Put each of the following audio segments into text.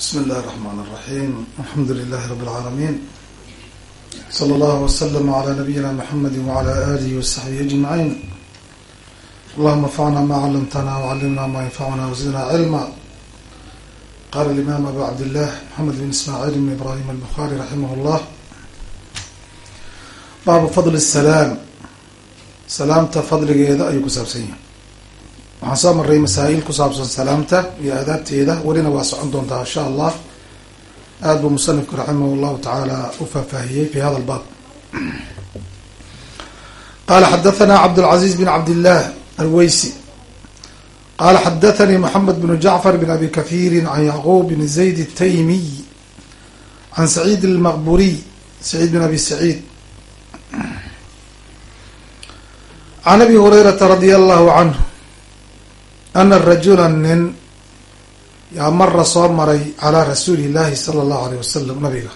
بسم الله الرحمن الرحيم الحمد لله رب العالمين صلى الله وسلم على نبينا محمد وعلى آله وصحبه أجمعين اللهم انفعنا ما علمتنا وعلمنا ما ينفعنا وزدنا علما قال الإمام أبو عبد الله محمد بن إسماعيل بن إبراهيم البخاري رحمه الله baabu fadl الsalaam salaamta fadligeeda ayuu ku saabsan yahay waxaan soo maray masaa-il ku saabsan salaamta iyo aadaabteeda welina waa socon doontaa insha allah aada buu musanifku raximah llahu tacaala u faahfaahiyey fi hada lbaab qala xadathana cabdاlcaziz bn cabdillah alweysi qala xadathanii moxamed bn jacfar bn abi kahiiri can yacquub bn zayd الtaymiy can saciid اlmaqburiy saciid bn abi saciid can abi hurayrata radia allahu canhu ana rajula nin yaa mara soo maray calaa rasuuli llahi sala allahu alayh wasalam nabiga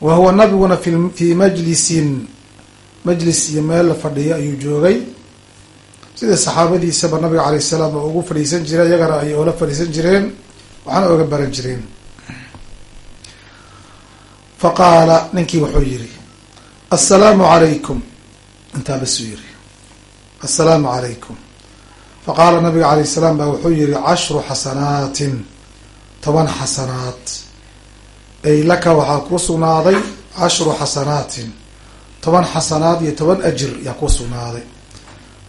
wa huwa nabiguna fi fii majlisin majlis iyo meel la fadhiyo ayuu joogay sidai saxaabadiisaba nabiga alayh salaam oo ugu fadhiisan jiray iyagana ay oola fadhiisan jireen waxaana oga baran jireen fa qaala ninkii wuxuu yihi assalaamu calaykum intaa basuu yiri assalaamu calaykum faqaala nabiga alayh salaam baa wuxuu yihi cashru xasanaatin toban xasanaad. Ay laka waxaa kuu sugnaaday cashru xasanaatin toban xasanaad iyo toban ajir yaa kuu sugnaaday.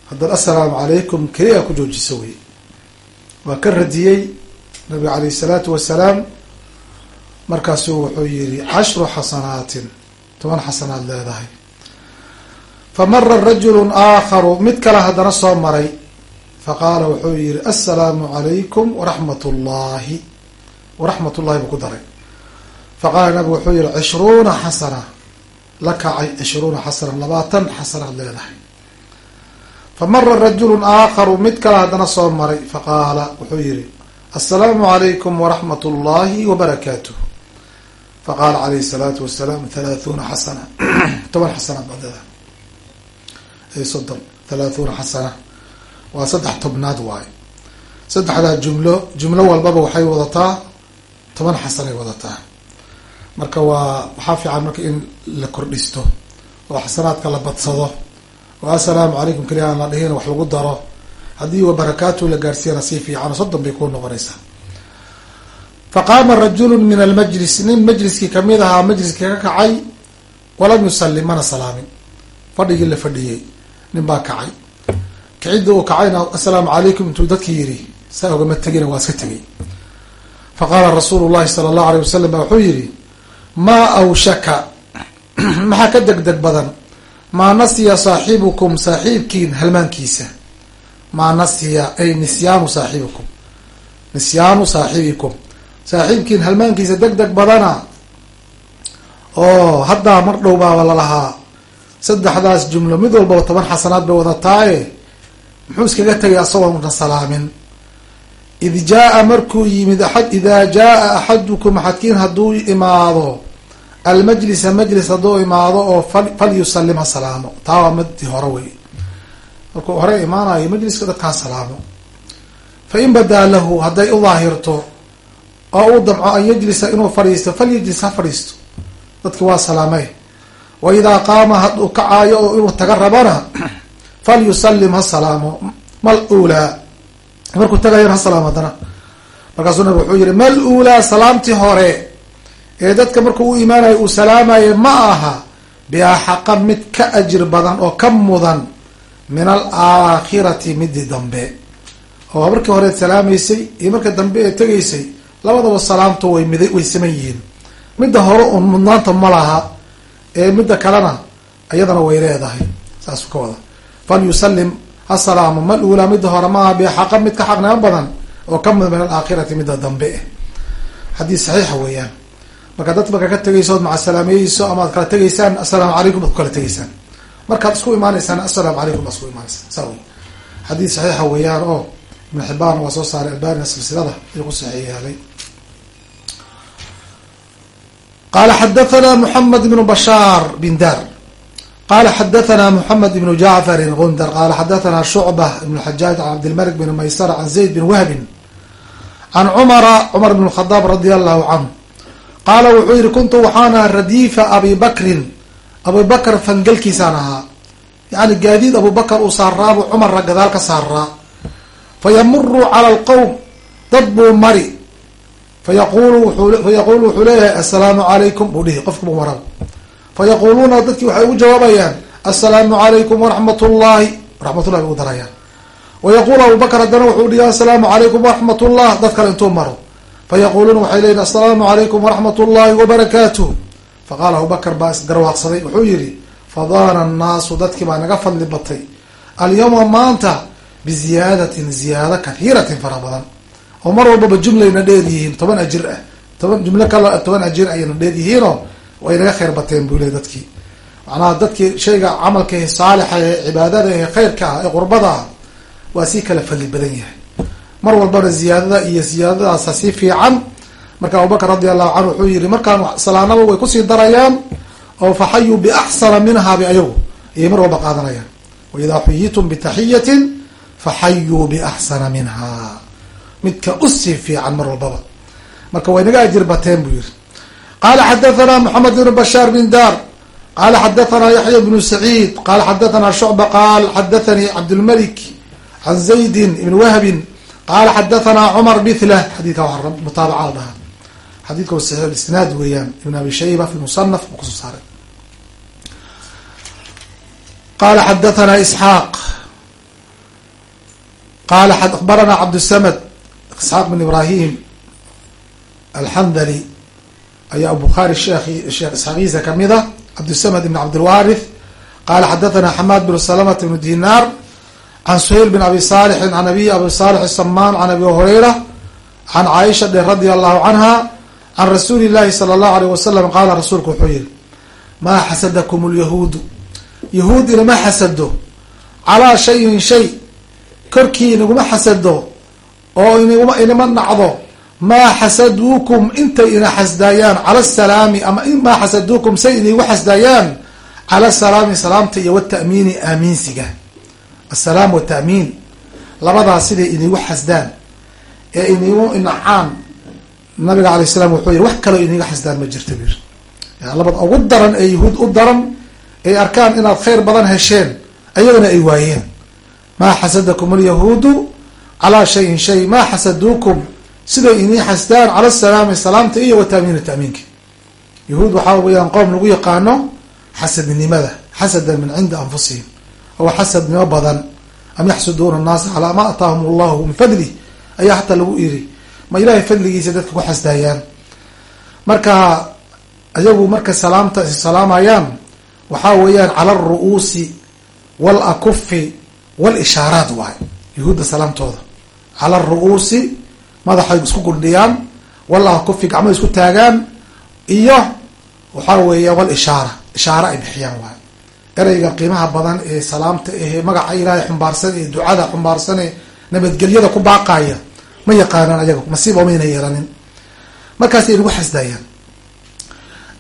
Haddaad assalaamu calaykum keliya ku joojiso wey waa ka radiyey nabiga alayh salaatu wasalaam markaasuu wuxuu yihi cashru xasanaatin toban xasanaad leedahay. Fa mara rajulu aakharu mid kale haddana soo maray faqaala wuxuu yihi assalaamu calaykum waraxmat ullahi waraxmat ullahi buu ku daray faqaala nabigu wuxuu yihi cishruuna xasana la kacay cishruuna xasana labaatan xasanaad leedahay fa mara rajulu aakharu mid kale haddana soo maray faqaala wuxuu yihi assalaamu calaykum waraxmat ullahi wabarakaatuh faqaala calayhi salaatu wasalaam halaathuna xasana toban xasanaad baad leedahay ay soddon halaathuna xasana waa saddex tobnaad waayo saddexdaa jumlo jumlo walbaba waxay wadataa toban xasanay wadataa. Marka waa waxaa fiican marka in la kordhisto oo xasanaadka la badsado. Oo assalaamu calaykum keliya aan la dhihin wax lagu daro. Haddii wa barakaatu la gaarsiiyana sii fiican soddon bay kuu noqonaysaa faqaama rajulu min almajlis nin majliskii ka mid ahaa majliskii ka kacay walam yusallim mana salaamin. Fadhigii la fadhiyey nin baa kacay kicidda uu kacayna assalaamu calaykum intuu dadkii yidhi saa ogama tegina waa iska tegay fa qaala rasuulu llahi sala allahu alayh wasalam baa wuxuu yihi maa awshaka maxaa ka deg deg badan maa nasiya saaxibukum saaxiibkiin halmaankiisa maa nasiya ay nisyaanu saaxibikum nisyaanu saaxibikum saaxiibkiin halmaankiisa deg deg badana oo haddaa mar dhow baaba lalahaa saddexdaas jumlo mid walbaba toban xasanaad bay wadataaye muxuu iskaga tegay asagoo na salaamin. Id jaa markuu yimid aad idaa jaa axadukum axadkiin hadduu imaado almajlisa majlis hadduu imaado oo falyusalim ha salaamo. Taa waa madi hore wey markuu hore imaanayo majliska dadkaa salaamo. Fa in badaa lahu hadday u daahirto oo uu damco an yajlisa inuu fadhiisto falyajlis ha fadhiisto. Dadki waa salaamay. Wa idaa qaama hadduu kacaayo oo inuu taga rabana falyusalim ha salaamo mal uulaa markuu tagayan ha salaamo haddana markaasuu nabig wuxuu yihi mal uulaa salaamtii hore ee dadka markuu u imaanayo uu salaamayo ma aha biaxaqa mid ka ajir badan oo ka mudan min alaakhirati midi dambe. oo markii horeed salaamaysay iyo marka dambe ee tegaysay labadaba salaamtu way mid way saman yihiin. midda hore un mudnaanta ma laha ee midda kalena iyadana way leedahay. saasuu ka wada falyusalim asalaamo mal uulaa midda hore maaha biaxaqa mid ka xaqnimo badan oo ka mud min alaakhirati midda dambe xadiis saxiixa weeyaan marka dad marka ka tegayso ood macasalaameeyeyso ama kala tegaysaan assalaamu calaykum baad ku kala tegaysaan markaad isku imaanaysaan assalaamu calaykum baad isku imaanaysaan saa wey xadiis saxiixa weeyaan oo ibn xibaan waa soo saaray albanina silsilada ayuu ku saxiix yeelay qala xadathana moxamed ibnu bashaar bin dar qala xadathana moxamed ibnu jacfarin gundar qala xadathana shucbة ibn xajaaj can cabdilmalik bn maysara can zayd bin wahbin can cumara cumar bn khadaab radia allahu canhu qaala wuxuu yihi kuntu waxaan ahaa radiifa abi bakrin fangelkiisaan ahaa yani gaadiid abu bakr uu saaraabu cumarra gadaal ka saaraa fa yamuru cala alqowm dad buu mari fayaqulu fayaqulu wuxuu leeyahay assalaamu calaykum buu dhihi qofka buu maraba fayaquluuna dadkii waxay ugu jawaabayaan assalaamu calaykum waraxmat ullahi waraxmatullahi ugu darayaan wayaqulu abu bakr haddana wuxuu dhihi assalaamu calaykum waraxmat ullah dad kale intuu maro fayaquluuna waxay leeyihiin assalaamu calaykum waraxmat ullahi wabarakaatuh faqaala abu bakr baa isgarwaaqsaday wuxuu yihi fadaana annaasu dadkii baa naga fadli batay alyawma maanta biziyaadatin ziyaado kahiiratin fara badan oo mar walbaba jumlayna dheer yihiin toban ajir ah toban jumlo kalo toban ajir ayayna dheer yihiinoo way naga khayr bateen buu le dadkii. Macnaha dadkii shayga camalka saalixa ee cibaadada ee khayrka ah ee qurbada ah waa sii kala fadli badan yahay. Mar walbana ziyaadada iyo ziyaadadaasa sii fiican. Marka abubakr radi allahu canhu wuxuu yihi markaan salaanaba way ku sii darayaan oo faxayuu biaxsana minhaa bi ayagu. Ayay mar walba qaadanayaan. Waidaa xuyitum bitaxiyatin faxayuu biaxsana minha midka u sii fiican mar walbaba. Marka way naga ajir bateen buu yihi qala xadathana moxamed ibn bashaar bin dar qala xadathana yaxya bnu saciid qala xadathana shucba qaal xadathanii cabdlmalik can zaydin ibn wahbin qala xadathana cumar bithlah xadidka waa mutaabaca xadidka wa saxiix isnaad weeyaan ibn abi shayba fi musanaf buu ku soo saaray qala xadathana isxaaq qala akbarana cabdsamd isxaaq bin ibrahim alxandali ayaa bukhaari sheekh sheekh isxaaqiisa ka mid a cabdsamd ibn cabdilwarith qala xadathana xamaad bn salamata bn dinar can suhayl bin abi salixin can abiyi abi salix samaan can abi hurayra can caaisha dhe radia allahu canha can rasuuli llahi sala allahu alayh wasalam qaala rasuulku wuxuu yihi maa xasadakum lyahuudu yahuud inama xasado calaa shayin shay. Korkii inaguma xasado oo inama nacdo maa xasaduukum intay ina xasdaayaan cala asalaami ama maa xasaduukum say inagu xasdaayaan cala asalaami salaamta iyo wata'miini aamiinsiga. Assalaam wata'miin labadaas siday inigu xasdaan. Ee inigu inacaan. Nabiga alay slam wuxuu yihi wax kaloo iniga xasdaan ma jirta bir labada ugu daran ee yahuud u daran ay arkaan inaad khayr badan hesheen ayagana ay waayeen. Maa xasadakum alyahuudu calaa shayin shay maa xasaduukum siday inii xasdaan cala asalaami salaamta iyo wata'miini ta'miinka yahuud waxaa weyaan qoom lagu yaqaano xasadnimada xasadan min cinda anfusihim oo xasadnimo badan. Am yaxsuduuna annaasa calaa ma ataahum allahu min fadlih ayaa hataa lagu iri ma ilahay fadligiisa dadka ku xasdaayaan. Marka ayagu markay salaamta salaamayaan waxaa weeyaan cala alru'uusi walakufi walishaaraat waay yahuudda salaamtooda. Cala alru'uusi madaxay isku gundhiyaan walakufi gacmaha isku taagaan iyo waxaa weeya walishaara ishaara ay bixiyaan waay. Ereyga qiimaha badan ee salaamta ee magaca ilaahay xumbaarsan ee ducada xumbaarsan ee nabadgelyada ku baaqaya ma yaqaanaan ayaga masiiba mayna yeelanin. Markaasay nagu xasdaayaan.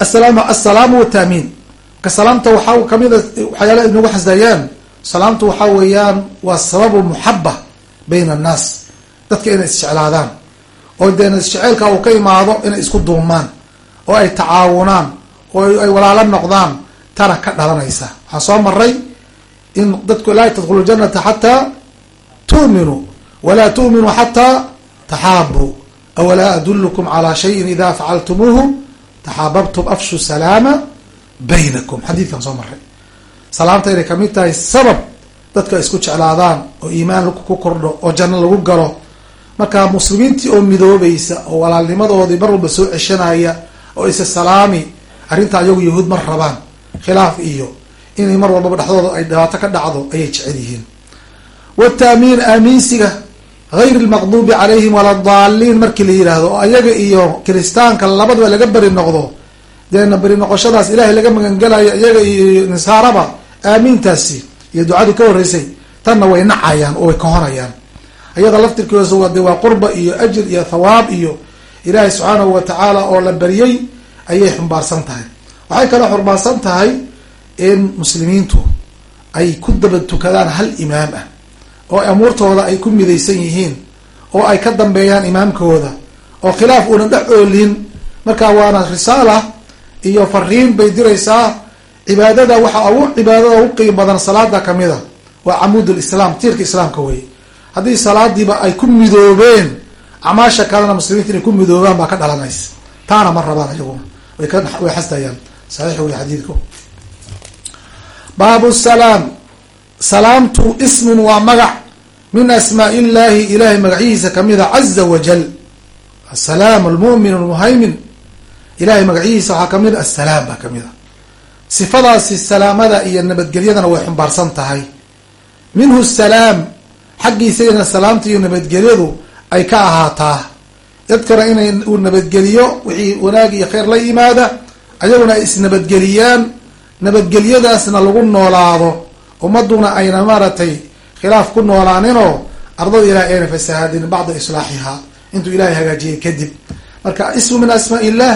Asalaam assalaamu wata'miin marka salaamta waxaa kamida waxyaala ay nagu xasdaayaan salaamtu waxaa weeyaan waa sababu muxaba bayna annaas dadka inay isjeclaadaan oo deena isjeceelka uu ka imaado inay isku duumaan oo ay tacaawunaan oo ay walaalo noqdaan tana ka dhalanaysa. Waxaa soo maray in dadku laa tadkhulu janata xataa tu'minuu walaa tu'minuu xataa taxaabuu awalaa adulukum calaa shayin ida facaltumuuhu taxaababtum afshu salaama baynakum. Xadiidkan soo maray salaamta inay ka mid tahay sabab dadka ay isku jeclaadaan oo iimaan ku kordho oo janno lagu galo marka muslimiintii oo midoobaysa oo walaalnimadoodii mar walba soo ceshanaya oo isa salaami arrinta ayagu yahuud mar rabaan. Khilaaf iyo inay mar walbaba dhexdooda ay dhibaato ka dhacdo ayay jecel yihiin. Wataamiin aamiinsiga hayr lmaqduubi calayhim wala daaliin markii la yidhaahdo oo ayaga iyo kiristaanka labadaba laga beri noqdo deena beri noqoshadaas ilaahay laga magangelayo iyaga iyo nasaaraba aamiintaasi iyo ducadii ka horreysay tanna way nacayaan oo way kahonayaan ayada laftirkoosa de waa qurba iyo ajir iyo thawaab iyo ilaahay subxaanahu watacaala oo la beriyey ayay xumbaarsan tahay. Waxay kaloo xurmaansan tahay in muslimiintu ay ku daba tukadaan hal imaam ah oo amuurtooda ay ku midaysan yihiin oo ay ka dambeeyaan imaamkooda oo khilaaf uunan dhex oolin. Marka waana risaala iyo fariin bay diraysaa cibaadada waxaa ugu cibaadada ugu qiim badan salaada ka mid a waa camuud lislaam tiirka islaamka wey haddii salaadiiba ay ku midoobeen acmaasha kalena muslimiinta inay ku midoobaan baa ka dhalanaysa. Taana ma rabaan iyaguna way ka way xasdayaan saxiix wey xadiidku. Baabu salaam. Salaamtu ismun waa magac. Min asmaa illahi ilahay magacihiisa kamida caza wajal asalaam almu'min almuhaymin. Ilahay magacihiisa waxaa ka mid a asalaam baa ka mid a. Sifadaasi salaamada iyo nabadgelyadana way xumbaarsan tahay. Minhu salaam xaggiisagana salaamta iyo nabadgelyadu ay ka ahaataa. Dadkana inay uu nabadgeliyo wixii wanaag iyo khayr la yimaada ayaguna ay isnabadgeliyaan nabadgelyadaasna lagu noolaado. Ummaduna ayna maaragtay khilaaf ku noolaaninoo ardada ilahay ayna fasahaadin bacda islaaxihaa intuu ilahay hagaajiyay kadib. Marka ismu min asmaa illah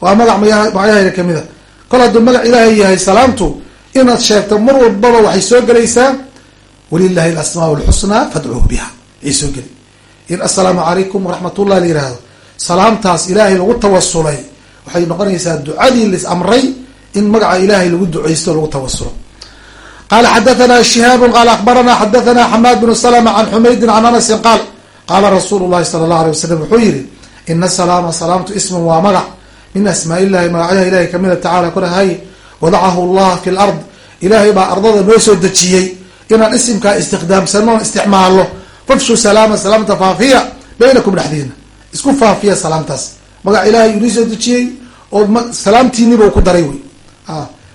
waa magac magacyahayga ka mid a kol hadduu magac ilaahay yahay salaamtu inaad sheegto mar walbaba waxay soo gelaysaa walilahi alasmaa lxusnaa fadcuuhu biha. Ayay soo geli in calaykum waraxmat ullah salaamtaas ilaahay lagu tawasulay waxay noqonaysaa ducadii lis amray in magaca ilaahay lagu duceysto lagu tawasulo qala xadathana shihaab qala akbarana xadathana xamaad bnu slma can xumaydin can anasin qaal qaala rasuulu llahi sala allahu alay wasalam wuxuu yihi ina salaama salaamtu ismun waa magac. Min asmaa illahi magacyaha ilahay kamida tacala korahay wadacahu llah fi lard ilaahay baa ardada noo soo dejiyey inaan isimkaa istikhdaamsano isticmaalo fafshu salaama salaamta faafiya baynakum dhexdiina. Isku faafiya salaamtaas. Magac ilahay inii soo dejiyey oo salaamtiiniba ku daray wey.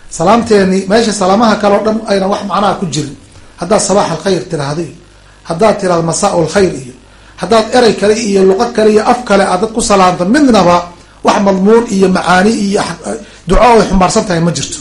Salaamteeni meesha salaamaha kale o dhan ayna wax macnaha ku jirin. Haddaad sabaax alkhayr tiraahdo iyo haddaad tirahdo masaa lkhayr iyo haddaad erey kale iyo luqo kale iyo af kale aad dad ku salaamto midnaba wax madmuun iyo macaani iyo duco ay xumbaarsan tahay ma jirto.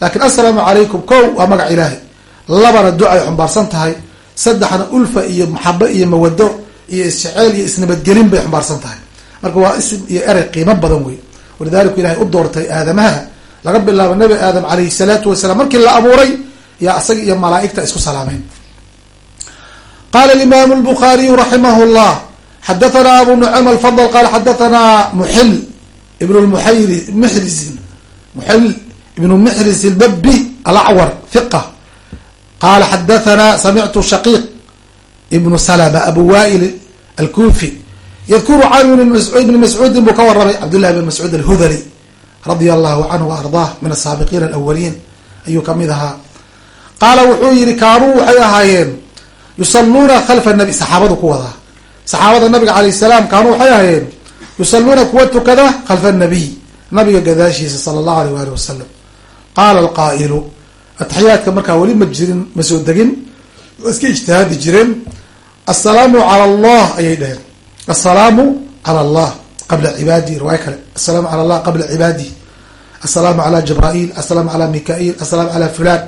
Laakiin assalaamu calaykum ko waa magac ilaahay labana duca ay xumbaarsan tahay saddexna ulfa iyo maxabo iyo mawado iyo isjeceyl iyo isnabadgelin bay xumbaarsan tahay. Marka waa ism iyo erey qiimo badan wey walidalika ilahay u doortay aadamaha laga bilaabo nabi aadam alayhi salaatu wasalaam markii la abuuray yaa isaga iyo malaaigta isku salaameen qala imam lbukhariyu raximah llah xadathana abu nucam alfadl qala xadathana muxil ibn muxayri mxrizin muxil ibnu mxriz lbabi alacwar hiqa qala xadathana samictu shaqiiq ibnu salma abu wail alkufi yadkuru can ibni mascuudin buu ka waramay cabdllahi bn mascuud alhudali radia allahu canhu wa ardaah min asaabiqiina alawaliin ayuu ka mid ahaa qaala wuxuu yihi kaanuu waxay ahaayeen yusaluuna khalfa nabi saxaabadu ku wadaa saxaabada nabiga alayh salaam kaanuu waxay ahaayeen yusaluuna kuwa tukada khalfa nabiy nabiga gadaashiisa sala allahu aleyh waali wasalam qaala alqaa'ilu ataxiyaadka markaa weli ma jirin ma soo degin waa iska ijtihaadi jireen assalaamu cala allah ayay dheheen assalaamu cala allah qabla cibaadihi riwaayo kale assalaamu cala allah qabla cibaadihi assalaamu cala jibraail assalaamu cala mikail assalaamu cala fulan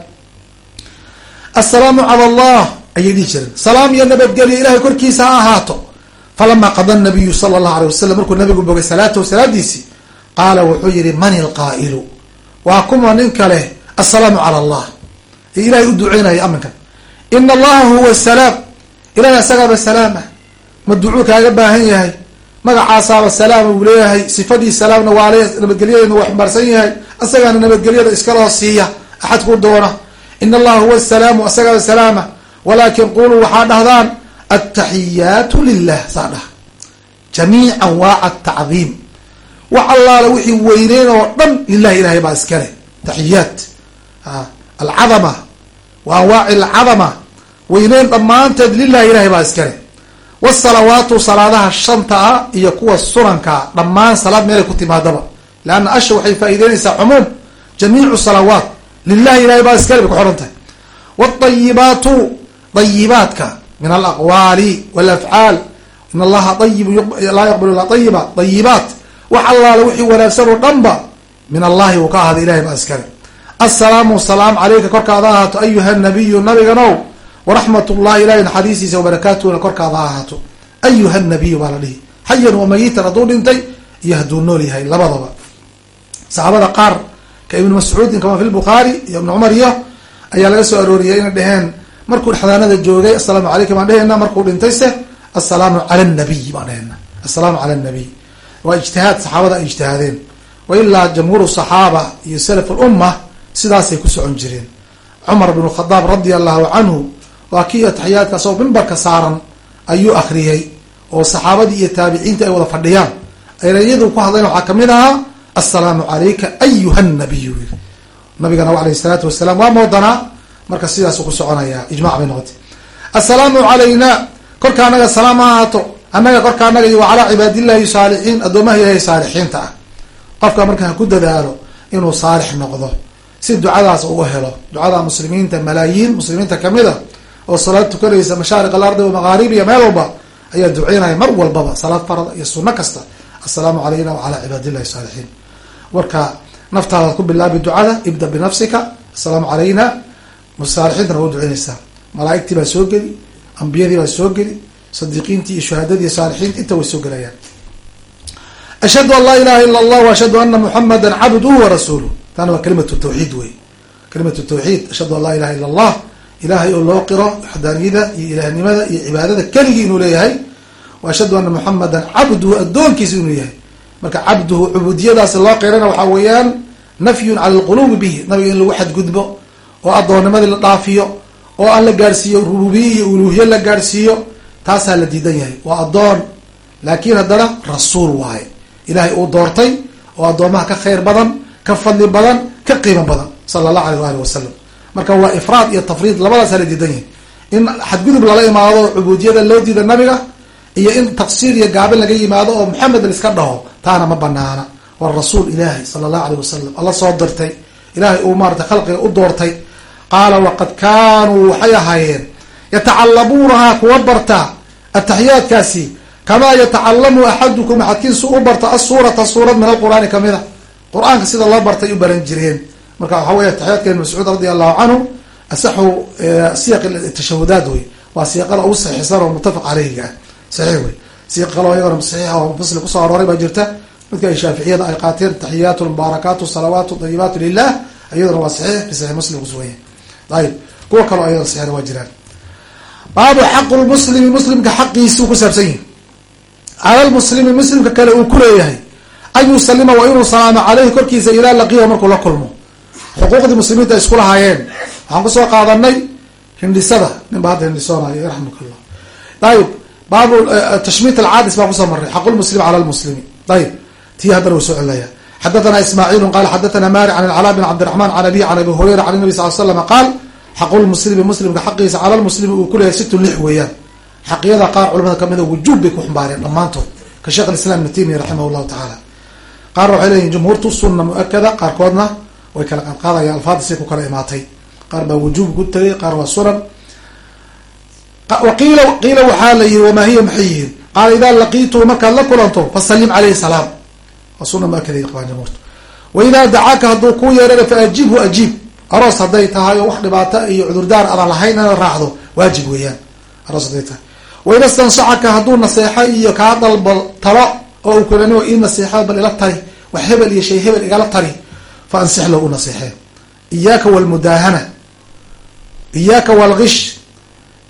assalaamu cala allah ayay dhihi jireen salaam iyo nabadgelyo ilahay korkiisa ha ahaato falamaa qada nabiyu sala allahu alay wasalam markuu nabigu bogay salaatahu salaadiisii qaala wuxuu yihi man ilqaa'ilu waa kuma nin kale assalaamu cala allah ee ilahay u duceynaya aminkan ina allaha huwa salaam ilahay asagaaba salaama ma ducuu kaaga baahan yahay magacaasaaba salaama uu leeyahay sifadii salaamna waa le nabadgelyadana waa xumbaarsan yahay asagaana nabadgelyada iskaloo siiya axad ku doona in allaha huwa salaamu asagaaba salaama walaakin quluu waxaa dhahdaan ataxiyaatu lilah saa dhaha jamiic anwaac atacdiim wax allaala wixii weyneyn oo dhan lilahi ilahay baa iskale taxiyaat alcadama wa anwaaci alcadama weyneyn dhammaanteed lilahi ilahay baa iskale wasalawaatu salaadaha shanta ah iyo kuwa sunankaa dhammaan salaad meelay ku timaadaba. Leanna asha waxay faa'ideynaysaa cumuum. Jamiicu salawaat. Lilahi ilahay baa iskale bay ku xidhan tahay. Wadayibaatu dayibaadka min alaqwaali walafcaal in allaha ayib laa yaqbal ila ayiba dayibaat wax allaala wixii wanaagsan oo dhan min allahi uu ka ahaaday ilahay baa iskale assalaamu salaam caleyka korkaada ahaato ayuha nabiyu nabiganow waraxmat ullahi ilahay naxariistiisa wabarakaatuhuna korkaada ha ahaato ayuha nabiyu baa la dhihi. Xayan wa mayitan hadduu dhintay iyo hadduu nool yahay labadaba. Saxaabada qaar ka ibnu mascuudin kama fi lbukhaari iyo ibnu cumar iyo ayaa laga soo arooriyay inay dheheen markuu dhexdaanada joogay assalaamu calaykum aan dheheyna markuu dhintay se assalaamu cala nabiy baan dhahena assalaamu cala nabiy waa ijtihaad saxaabada ay ijtihaadeen. Wa ilaa jamhuur saxaaba iyo salaf lumma sidaasay ku socon jireen. Cumar bn khadaab radia allahu canhu waa kii ataxiyaadka asagoo mimbarka saaran ayuu akriyay oo saxaabadii iyo taabiciinta ay wada fadhiyaan. Ereyadu ku hadlayn waxaa ka mid ahaa assalaamu calayka ayuha nabiyu yiri nabigana alayh salaatu wasalaam waa moodanaa marka sidaasu ku soconayaa ijmac bay noqotay. Assalaamu calayna korka anaga salaam ha ahaato. Annaga korka anaga iyo wacalaa cibaadillahi saalixiin addoomaha ilaahay saalixiinta ah. Qofka marka ha ku dadaalo inuu saalix noqdo si ducadaas uu helo. Ducada muslimiinta malaayiin muslimiinta ka mid a oo salaad tukanaysa mashaariq alardi wamaqaaribiya meel walba ayaa duceynaya mar walbaba salaad farada iyo suno kasta. Assalaamu calayna wacalaa cibaadillahi saalixiin. Warka naftaadaad ku bilaabi ducada ibda binafsika. Assalaamu calayna. Saalixiintana waa duceynaysaa malaaigtii baa soo geli ambiyadii baa soo geli sadiiqiintii iyo shuhadadii saalixiinta inta way soo gelayaan. Ashhadu an laa ilaha ila allah ashhadu ana muxamada cabduhu warasuuluh taana waa kalimatu tawxiid wey. Kalimatu tawxiid ashhadu an laa ilaha ila allah ilahay oo loo qiro waxdaaniyada iyo ilahnimada iyo cibaadada keligii inuu leeyahay wa ashhadu ana muxamadan cabduhu addoonkiisa inuu yahay marka cabduhu cubuudiyadaasi loo qirana waxaa weeyaan nafyun cala lqulubi bihi nabiga in lagu xadgudbo oo addoonnimadii la dhaafiyo oo aan la gaadhsiiyo rububiye iyo uluuhiye la gaadhsiiyo taasaa la diidan yahay. Waa addoon laakiin haddana rasuul waaye. Ilaahay uu doortay oo addoomaha ka khayr badan ka fadli badan ka qiimo badan sala allahu alayh waali wasalam marka waa ifraad iyo tafriid labadaasaa la diidan yahay in xadgudub lala imaado cubuudiyada loo diida nabiga iyo in taqsiir iyo gaabin laga yimaado oo maxamed liska dhaho taana ma banaana. Waa rasuul ilaahay sala allahu alayh wasalam alla soo dirtay. Ilaahay uu maarata khalqiga u doortay. Qaala waqad kaanuu waxay ahaayeen yatacalamuunahaa kuwa barta ataxiyaadkaasi kamaa yatacalamu axadukum axadkiisu u barta asuurata suurad min alqur'aani ka mid a qur'aanka sida loo bartay u baran jireen. Marka waxaa wey ataxiyaadka ibn mascuud radi allahu canhu asaxu siyaq tashahudaad wey waa siiqada ugu saxiixsan oo muttafaq caleyhiga ah. Saxiix wey siiq kaloo iyagona saxiixa oo muslim ku soo arooray baa jirta. Midka ay shaaficiyada ay qaateen taxiyaatu mubaarakaatu salawaatu dayibaatu lilah iyaduna waa saxiix fi saxiix muslim kusugan ayib. Kuwa kaloo ayada saxiixna waa jiraan. Baabu xaqu lmuslimi muslimka xaqiisuu ku saabsan yihi cala lmuslimi muslimka kale uu kuleeyahay an yusalima waa inuu salaamo caleyhi korkiisa idaa laqiyahu markuu la kulmo. Xuquuqdii muslimiinta ay isku lahaayeen. Waxaan ku soo qaadanay hindhisada. Nin ba hadda hindhisoonayo yarxamuk allah ayib baabu tashmiit alcaadis baan ku soo maray xaqu lmuslim cala lmuslimi ayib tii haddana wuu soo celaya. Xadathana ismaaciilu qala xadathana mari can alcalaa bin cabdiraxman can abihi can abi hurayra can nabi sal l slam qaal xaqu lmuslimi muslimka xaqiisa cala lmuslimi uu kuleeyahay situ lix weeyaan. Xaqiyada qaar culamada kamida wujuub bay ku xumbaareen dhammaantood. Ka sheekh alislam ibn taymiya raximah llahu tacaala qaarna waxay leeyihiin jumhuurtu sunna mu'akada qaarkoodna way kala qaadqaadaya alfaada say ku kala imaatay. Qaar baa wujuub ku tegay qaar waa sunan waqiila qiila waxaa la yihi wamaa hiya maxay yihiin qaala idaa laqiituu markaad la kulanto fasalim caleyhi salaam. Waa suna mu'akada qabaan jumhuurtu. Wa idaa dacaaka hadduu kuu yeerana fa ajiibhu ajiib aroos hadday tahay oo wax dhibaato iyo cudurdaar adan lahayn inaad raacdo waajib weeyaan. Aroos hadday tahay. Wain istansacaka hadduu naseexo iyo kaa dalbo talo oo uu kulani ii naseexo bal ila tari. Wax hebel iyo shay hebel igala tari. Fa ansix lahu u naseexee iyaaka walmudaahana iyaaka walgish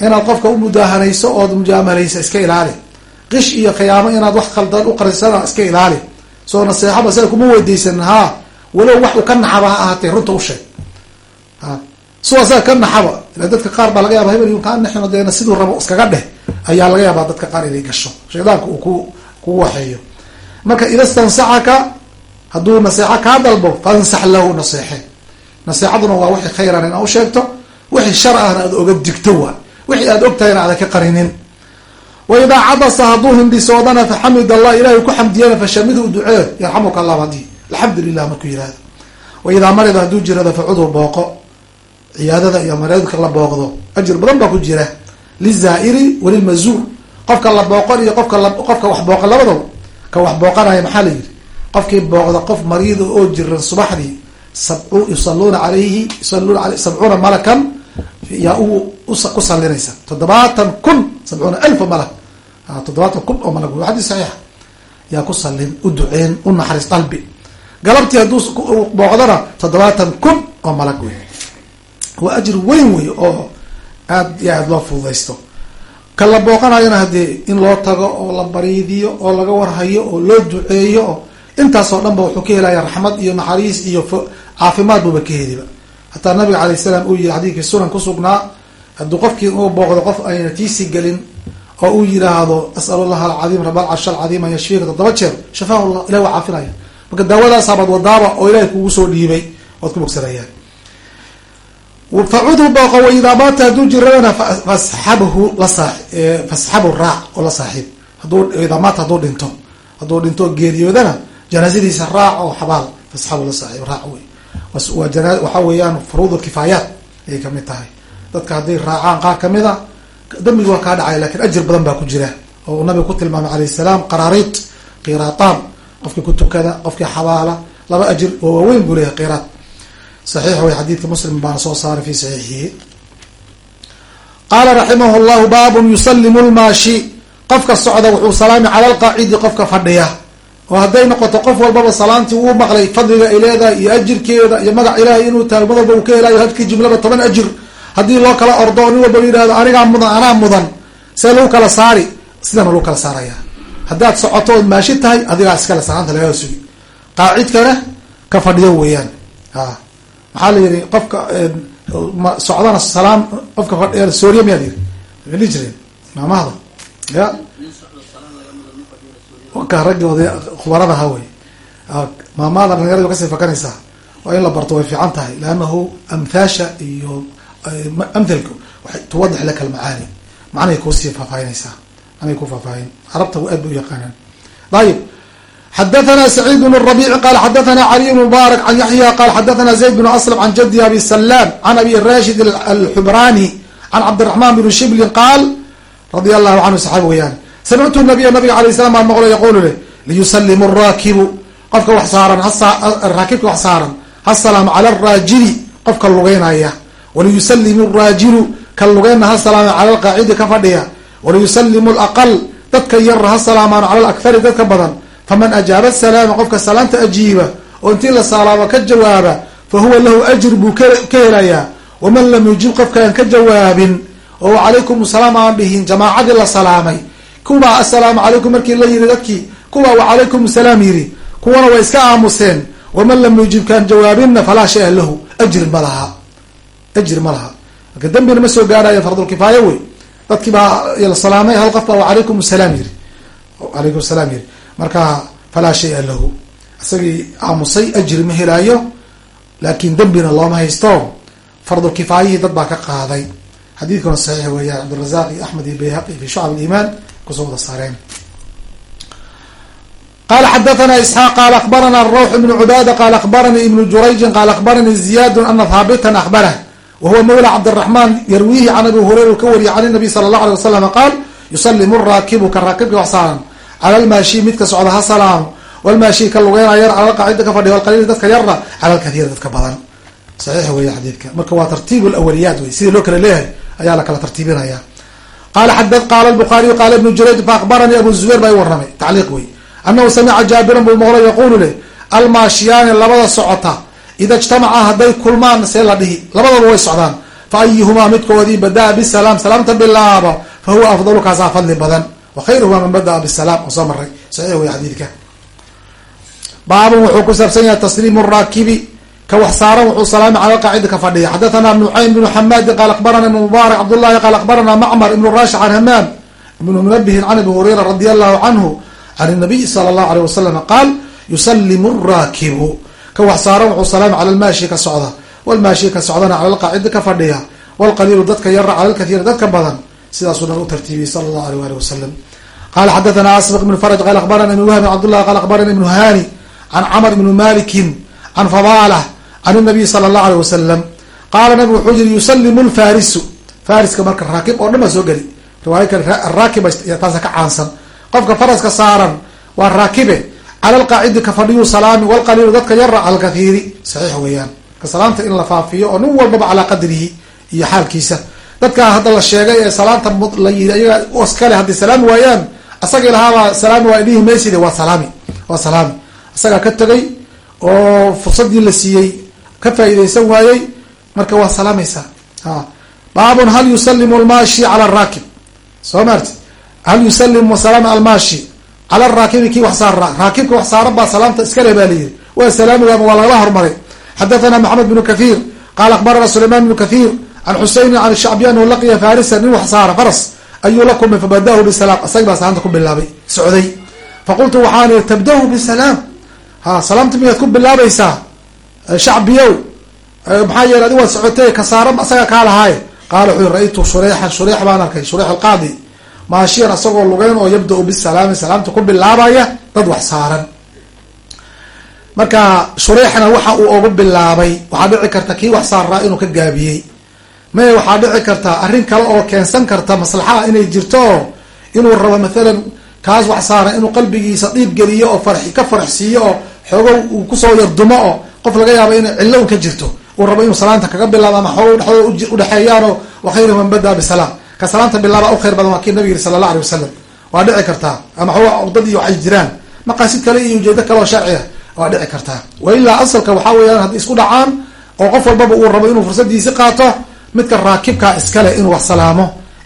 inaad qofka u mudaahanayso ood mujaamaleysa iska ilaali. Qish iyo khiyaamo inaad wax khaldan u qarisana iska ilaali. Soo naseexaba sida kuma weydeysan haa walow wax u ka naxaba ha ahaatee runta usheeg ha. Suwa saga ka naxaba ila dadka qaar baa laga yaaba hebel kaa naxin deena siduu rabo iskaga dheh ayaa laga yaabaa dadka qaar inay gasho. Shaydaanka uu ku kugu waxeeyo. Marka ida stansacaka hadduu naseexo kaa dalbo fansax lahu naseexe. Naseexaduna waa wixii khayran inaad usheegto wixii shar ahna aad oga digto waa. Wixii aad og tahayna aadan ka qarinin. Wa idaa cadasa hadduu hindhisoodana faxamid allah ilahay ku xamdiyana fashamidhu ducee. Yarxamuka allah haddii alxamdu lilah markuu yihahdo wa idaa marida hadduu jirado facudu booqo. Ciyaadada iyo mareedka la booqdo ajir badan baa ku jira. Lizaa'iri walilmazuur qofka la booqon iyo qofka qofka wax booqan labadaba ka wax booqanaya maxaa la yidhi? Qofkii booqda qof mariida oo jiran subaxdii yusaluuna alayhi yusaluuna sabcuuna malakan yaa u ku salinaysa toddobaatan kun sabcuuna alfa malak. Toddobaatan kun oo malag wey xadis saxiixa yaa ku salin u duceen u naxariis qalbi. Galabtii hadduu booqdana toddobaatan kun oo malag wey waa ajir weyn wey oo aad iyo aad loo fududaysto ka la booqanayona haddee in loo tago oo la bariidiyo oo laga warhayo oo loo duceeyo oo intaasoo dhan ba wuxuu ka helaya raxmad iyo naxariis iyo caafimaad buuba ka heliba hataa nabiga alayh salaam uu yihi xadiidkii sunan kusugnaa hadduu qofkii uu booqdo qof ayna tiisi gelin oo uu yihaahdo asal allah alcadiim rab alcarsh alcadiim an yashfika toddoba jeer shafaahu llah ilahi waa caafinaya. Marka daawadaasabaad wadaaba oo ilahay kugu soo dhiibay waad ku bogsanayaan facudhu booqo waidaa maata hadduu jiradana fasxabhu fasxabhu raac oo la saaxiib haduu idaa maata hadduu dhinto. Hadduu dhinto geeriyoodana janaasadiisa raac oo xabaal fasxabhu la saaxiib raac wey waa waxa weeyaan furuud kifaayaat ayay ka mid tahay. Dadka hadday raacaan qaar ka mid a dambigi waa kaa dhacaya laakiin ajir badan baa ku jira. Oo uu nabiga ku tilmaamay alayh salaam qaraariid qiraataan qofkii ku tukada qofkii xabaala laba ajir oo waaweyn buu leeyahay qiraad saxiix wey xadiidka muslim baana soo saaray fi saxiixihi qaala raximah llahu baabun yusalimu lmaashi qofka socda wuxuu salaami cala alqaacidi qofka fadhiya oo hadday noqoto qof walbaba salaantii uu maqlay fadliga ay leedahay iyo ajirkeeda iyo magac ilaahay inuu tahay mad walba uu ka helayo halkii jumlaba toban ajir haddii loo kala ordo nin walba yihahdo anigaa mudan anaa mudan see lagu kala saari sidana lagu kala saaraya haddaad socoto ood maashi tahay adigaa iskale salaanta lagaga sugi qaacidkana ka fadhiyo weeyaan a maxaa la yihi qofka socdana salaam qofka fadhiya sooriya miyaad yiri mali jireen maamahda. Ya. Ka raggi oday khubaradaha wey maamahda dhalinyaradu ka sii fakanaysaa. Waa in la barto way fiican tahay. Leannahu amthaasha iyo amthalku waxay tuwadix laka almacaani macnay kuusii faahfaahinaysaa macnay ku faahfaahin carabta aad bay u yaqaanaan. Ayib xadaana saciid bn rabiic qaal xadaana caliy mubaarak can yaxya qaal xadaana zayd bn aslam can jaddi abi salaam can abi rashid alxubraani can cabdiraxmaan bn shiblin qaal radia allahu canhu saxaabi weyaan samictu nabiya nabiga alay slam baan maqlo yaquulu leh liyusalimu raakibu qofka wax saaran raakibka wax saaran hasalaam cala araajili qofka lugeynaya waliyusalimu raajilu ka lugeyna hasalaama cala alqaacidi ka fadhiya waliyusalimu alaqal dadka yarra hasalaamaanu cala alakari dadka badan faman ajaaba salaama qofka salaamta ajiiba oo intii la salaamo ka jawaaba fa huwa lahu ajr buu ka helayaa waman lam yujib qofkaan ka jawaabin oo calaykum salaam aan dhihin jamaacadii la salaamay kuwaa assalaamu calaykum markii la yiri dadkii kuwaa wacalaykum salaam yiri kuwana way iska aamuseen waman lam yujib kaan jawaabinna falaa shaya lahu ajri ma laha ajri ma laha marka dembina ma soo gaarhaya fardulkifaaya wey dadkii baa la salaamay hal qof baa wacalaykum salaam yiri alaykum salaam yiri marka falaa shaya lahu. Isagii aamusay ajri ma helaayo laakin dembina looma haysto. Fardulkifaayihii dad baa ka qaaday. Xadiidkuna saxiix weeyaan cabdirazaq iyo axmed iyo bayhaqi fi shucab aliimaan ku soo wada saareen. Qala xadathana isxaaq qala akbarana rawx ibnu cubaada qala akbaranii ibnu jurayjin qala akbaranii ziyadun ana haabitan akbarah wa huwa mawla cabdiraxman yarwihi can abi hurayra ka wariyay can nabiy sala allahu alay wasalam qaal yusalimu raakibu ka raakibka wax saaran cala lmaashi midka socda ha salaamo walmaashi ka lugeynaa yar cala lqaacida ka fadhiya walqaliil dadka yarna cala lkathiir dadka badan saxiix weya xadiidka marka waa tartiib lawaliyaat wey sidii loo kala leeyahay ayaa la kala tartiibinaya qala xada qaala lbukhariyu qaala ibnu jurayj faakbaranii abu zubayr baa i warramay tacliiq wey anahu samica jaabiran buu maqlo yaqulu leh almaashiyaani labada socota ida ijtamaca hadday kulmaan see la dhihi labadaba way socdaan fa ayuhumaa midkoodii badaa bisalaam salaamta bilaaba fa huwa afdalu kaasaa fadli badan wa khayruhumaa man badaa bisalaam oo soo maray saxiix wey xadiidka baabun wuxuu ku saabsan yahay tasliimu raakibi ka wax saaran wuxuu salaamay cala qaacida ka fadhiya xadathana nucaym bnu xamaadin qaala akbarana ibnu mubaarak cabdullahi qaala akbarana macmar ibnu raashi can hamaam ibnu munabihin can abi hurayra radi allahu canhu can nabiy sala allahu aleyh wasalam qaal yusalimu raakibu ka wax saaran wuxuu salaamay cala lmaashi ka socda walmaashi ka socdana cala lqaacidi ka fadhiya walqaliilu dadka yara cala lkathiiri dadka badan sidaasuu nabi u tartiibiyey sala allahu aleyh ali wasalam qala xadathana asbq ibnu faraj qala akbarana ibnu wahbi cabdullah qala akbarana ibnu hani can camr ibnu malikin can fadalah can nabiy sala allahu aleyh wasalam qaala nabigu wuxuu yiri yusalimu lfarisu fariska marka raakib oo dhan baa soo geli riwaaya kale araakib taasa ka caansan. Qofka faraska saaran waa raakibe cala lqaacidi ka fadhiyu salaami walqaliilu dadka yara cala lkathiiri saxiix weeyaan. Ka salaanta in la faafiyo oo nin walbaba calaa qadrihi iyo xaalkiisa dadkaa hadda la sheegay ee salaanta la yiri ayaga oskale hadday salaami waayaan asagii lahaabaa salaami waa dhihi mayside waa salaami waa salaami. Isagaa ka tegay oo fursadii la siiyey ka faa'iidaysan waayey marka waa salaamaysaa a baabun hal yusalimu lmaashi cala raakib soo maarti hal yusalimu salaama almaashi cala raakibi kii wax saara raakibka wax saaran baa salaamta iskale baa layidhi waa salaamugaama waa lagala hormaray. Xadathana maxamed bnu kathiir qaala akbarana sulayman bnu kathiir can xuseynin can shacbi anahu laqiya farisa nin wax saara faras ayuu la kulmay fabadahu bisalaam isag baa salaamta ku bilaabay socday faqultu waxaan ii tabdahu bisalaam ha salaamta miyaad ku bilaabaysaa shacbiyow maxaa yeele adi waad socotay ka saaran isaga kaa lahaaye qaala wuxuu ra-ytu shureixan shureix baan arkay shureix alqaadi maashiyan asagoo lugeyn oo yabda-u bisalaami salaamta ku bilaabaya dad wax saaran marka shureixna waxa uu ugu bilaabay waxaa dhici karta kii wax saaraa inuu ka gaabiyey maye waxaa dhici karta arrin kale oo keensan karta maslaxaa inay jirto oo inuu rabo mathalan kaas wax saaran inuu qalbigiisa dhiib geliyo oo far ka farxsiiyo oo xoogo uu ku soo yardumo oo qof laga yaabo inay cillo ka jirto. Uu rabo inuu salaanta kaga bilaabo ama xoogo dhexdooda udhexeeyaanoo wakhayru man bada bisalaam. Ka salaanta bilaaba u khayr badan waa kii nabig yiri sala allah alay wasalam waa dhici kartaa ama xooga dad iyo waxay jiraan. Maqaasid kale iyo ujeedo kale oo sharci ah waa dhici kartaa wa ilaa asalka waxaa weeyaan hadday isku dhacaan oo qof walbaba uu rabo inuu fursadiisi qaato midka raakibkaa iskale inuu wax salaamo.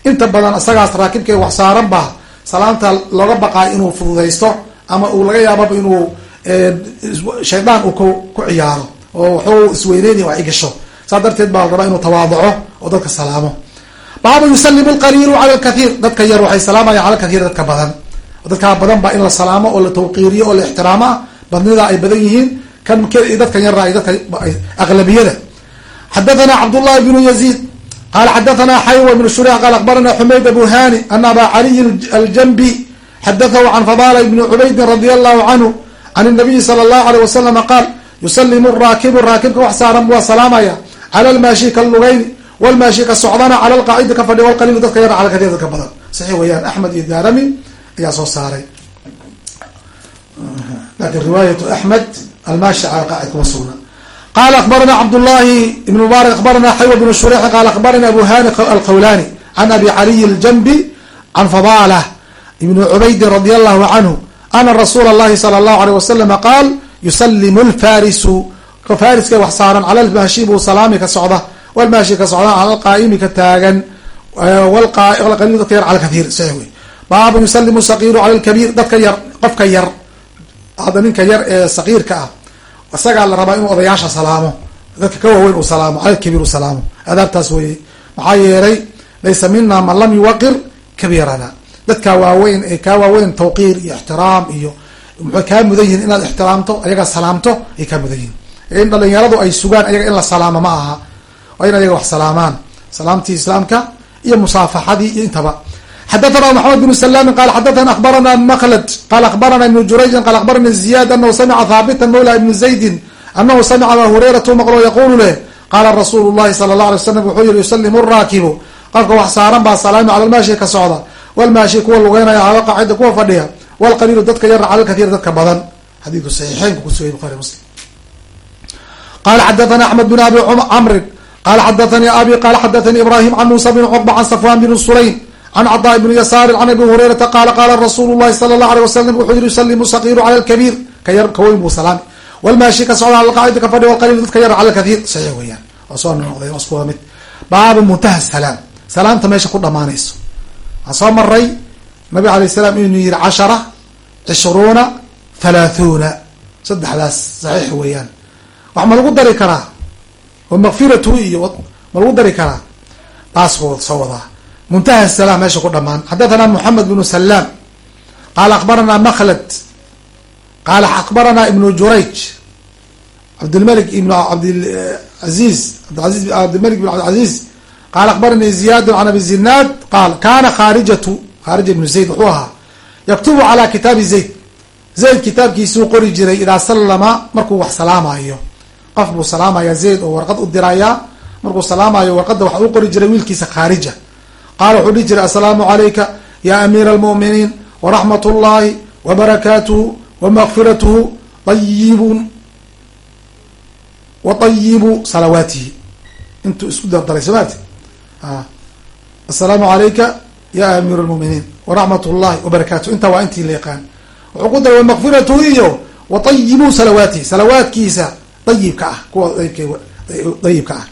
Inta badan isagaas raakibka wax saaran baa salaanta looga baqaayo inuu fududaysto ama uu laga yaababa inuu shaydaan uu ku ciyaaro oo waxuu isweyneynaya wax igasho saas darteed baa la rabaa inuu tawaadaco oo dadka salaamo. Baabu yusalimu lqaliilu cala lkathiir dadka yar waxay salaamayaan cala lkathiir dadka badan. Dadkaa badan baa in la salaamo oo la tawqiiriyo oo la ixtiraamo ah badnida ay badan yihiin. Kan dadkan yara ay dadka aqlabiyada xadathana cabdullahi bnu yaziid qala xadathana xaywa bnu shureyx qaal akbarana xumayd abu hani ana aba caliy aljanbi xadatahu can fadala bni cubaydin radi allahu canhu can nabiyi sala allahu aleyh wasalama qaal yusalimu raakibu raakibka wax saaran waa salaamaya cala lmaashi ka lugayni walmaashi ka socdana cala lqaacidi ka fadhiya walqaliil dadka yar cala katir dadka badan saxiix weeyaan axmed iyo daarami ayaa soo saaray laakiin riwaayatu axmed almaashi cala qaacid kuma sugna qala akbarana cabdullahi ibn mubaarak akbarana xaywa bnu shureyx qaala akbarana abu hani alqawlani can abi caliy aljanbi can fadalah ibni cubaydin radi allahu canhu ana rasuula allahi sala allahu aleyh wasalama qaal yusalimu lfarisu fariska wax saaran cala lmaashi buu salaami ka socda walmaashi ka socda cala alqaa'imi ka taagan qaliil dadka yar cala kathiir sax wey saqiiru cala lkabiir dadka yar qofka yar hadda ninka yar ee saqiirka ah isagaa la rabaa inuu odayaasha salaamo dadka ka waaweyn uu salaamo cala lkabiir uu salaamo. Adaabtaas weye maxaa yeelay laysa mina man lam yuwaqir kabiirana. Dadka waaweyn ee kaa waaweyn tawqiir iyo ixtiraam iyo muxuu kaa mudan yihiin inaad ixtiraamto ayagaa salaamto ay kaa mudan yihiin in dhalinyaradu ay sugaan ayaga in la salaamo ma aha. Waa in ayaga wax salaamaan. Salaamtii islaamka iyo musaafaxadii iyo intaba xadathana maxamed bnu salaamin qala xadathana akbarana maklad qala akbarana ibnu jurayjin qala akbarani ziyad anahu samica haabitan mawla ibni zaydin anahu samica aba hurayratu maqlo yaqulu leh qaala rasuulu llahi sala allah alay wasalam wuxuu yihi yusalimu raakibu qofka wax saaran baa salaami cala lmaashi ka socda walmaashi kuwa lugeynaya cala qaacida kuwa fadhiya walqaliilu dadka yara cala lkathiir dadka badan xadiidku saxiixeynku kusugay bukhari muslim qala xadathana axmed bn abi camrin qala xadathani abi qala xadathani ibrahim can muusa bn cuqba can safwan bn sulaym can cadaa bni yasaari can abi hurayrata qaala qaala rasuulu llahi sala allah alيh wasalam wuxuu yihi yusalimu saqiiru cala lkabiir ka yar ka weyn buu salaami walmaashi ka socda cala lqaacidi ka fadhi walqaliil dadka yar cala lkathiir saxiix weeyaan waa soo noqday waa isku wada mid baabu muntaha salaam salaamta meesha ku dhamaanayso waxaa soo maray nabig alayh salaam inuu yihi cashara cishruuna halaathuna saddexdaas saxiix weeyaan wax ma lagu dari karaa wa makfiratuhu iyo ma lagu dari karaa taas soo wadaa muntaha salaam meesha ku dhamaan xadathana moxamed bnu salaam qaala akbarana maklad qaala akbarana ibnu jurayj cabdilmalik ibn abdiaziz cabdilmalik ibn cabdilcaziz qaala akbaranii ziyadu can abi zinaad qaal kana khaarijatu khaarija ibnu zayd wuxuu ahaa yaktubu calaa kitaabi zayd zayd kitaabkiisuu qori jiray idaa sallama markuu wax salaamayo qof buu salaamaya zayd oo warqad u dirayaa markuu salaamayo warqadda waxa u qori jiray wiilkiisa khaarija qaala wuxuu dhihi jiray assalaamu calayka ya amiira almu'miniin waraxmat ullahi wabarakaatuhu wamakfiratuhu ayibun wa ayibu salawaatihi. Intuu isku dardaray somaati assalaamu calayka ya amiir lmuminiin waraxmat llahi wabarakatuh intaa waa intii la yaqaan. Wuxuu ku daray wamakfiratuhu iyo wa ayibu salawaatihi. Salawaadkiisa ayibka ah kuwa ayibka ah.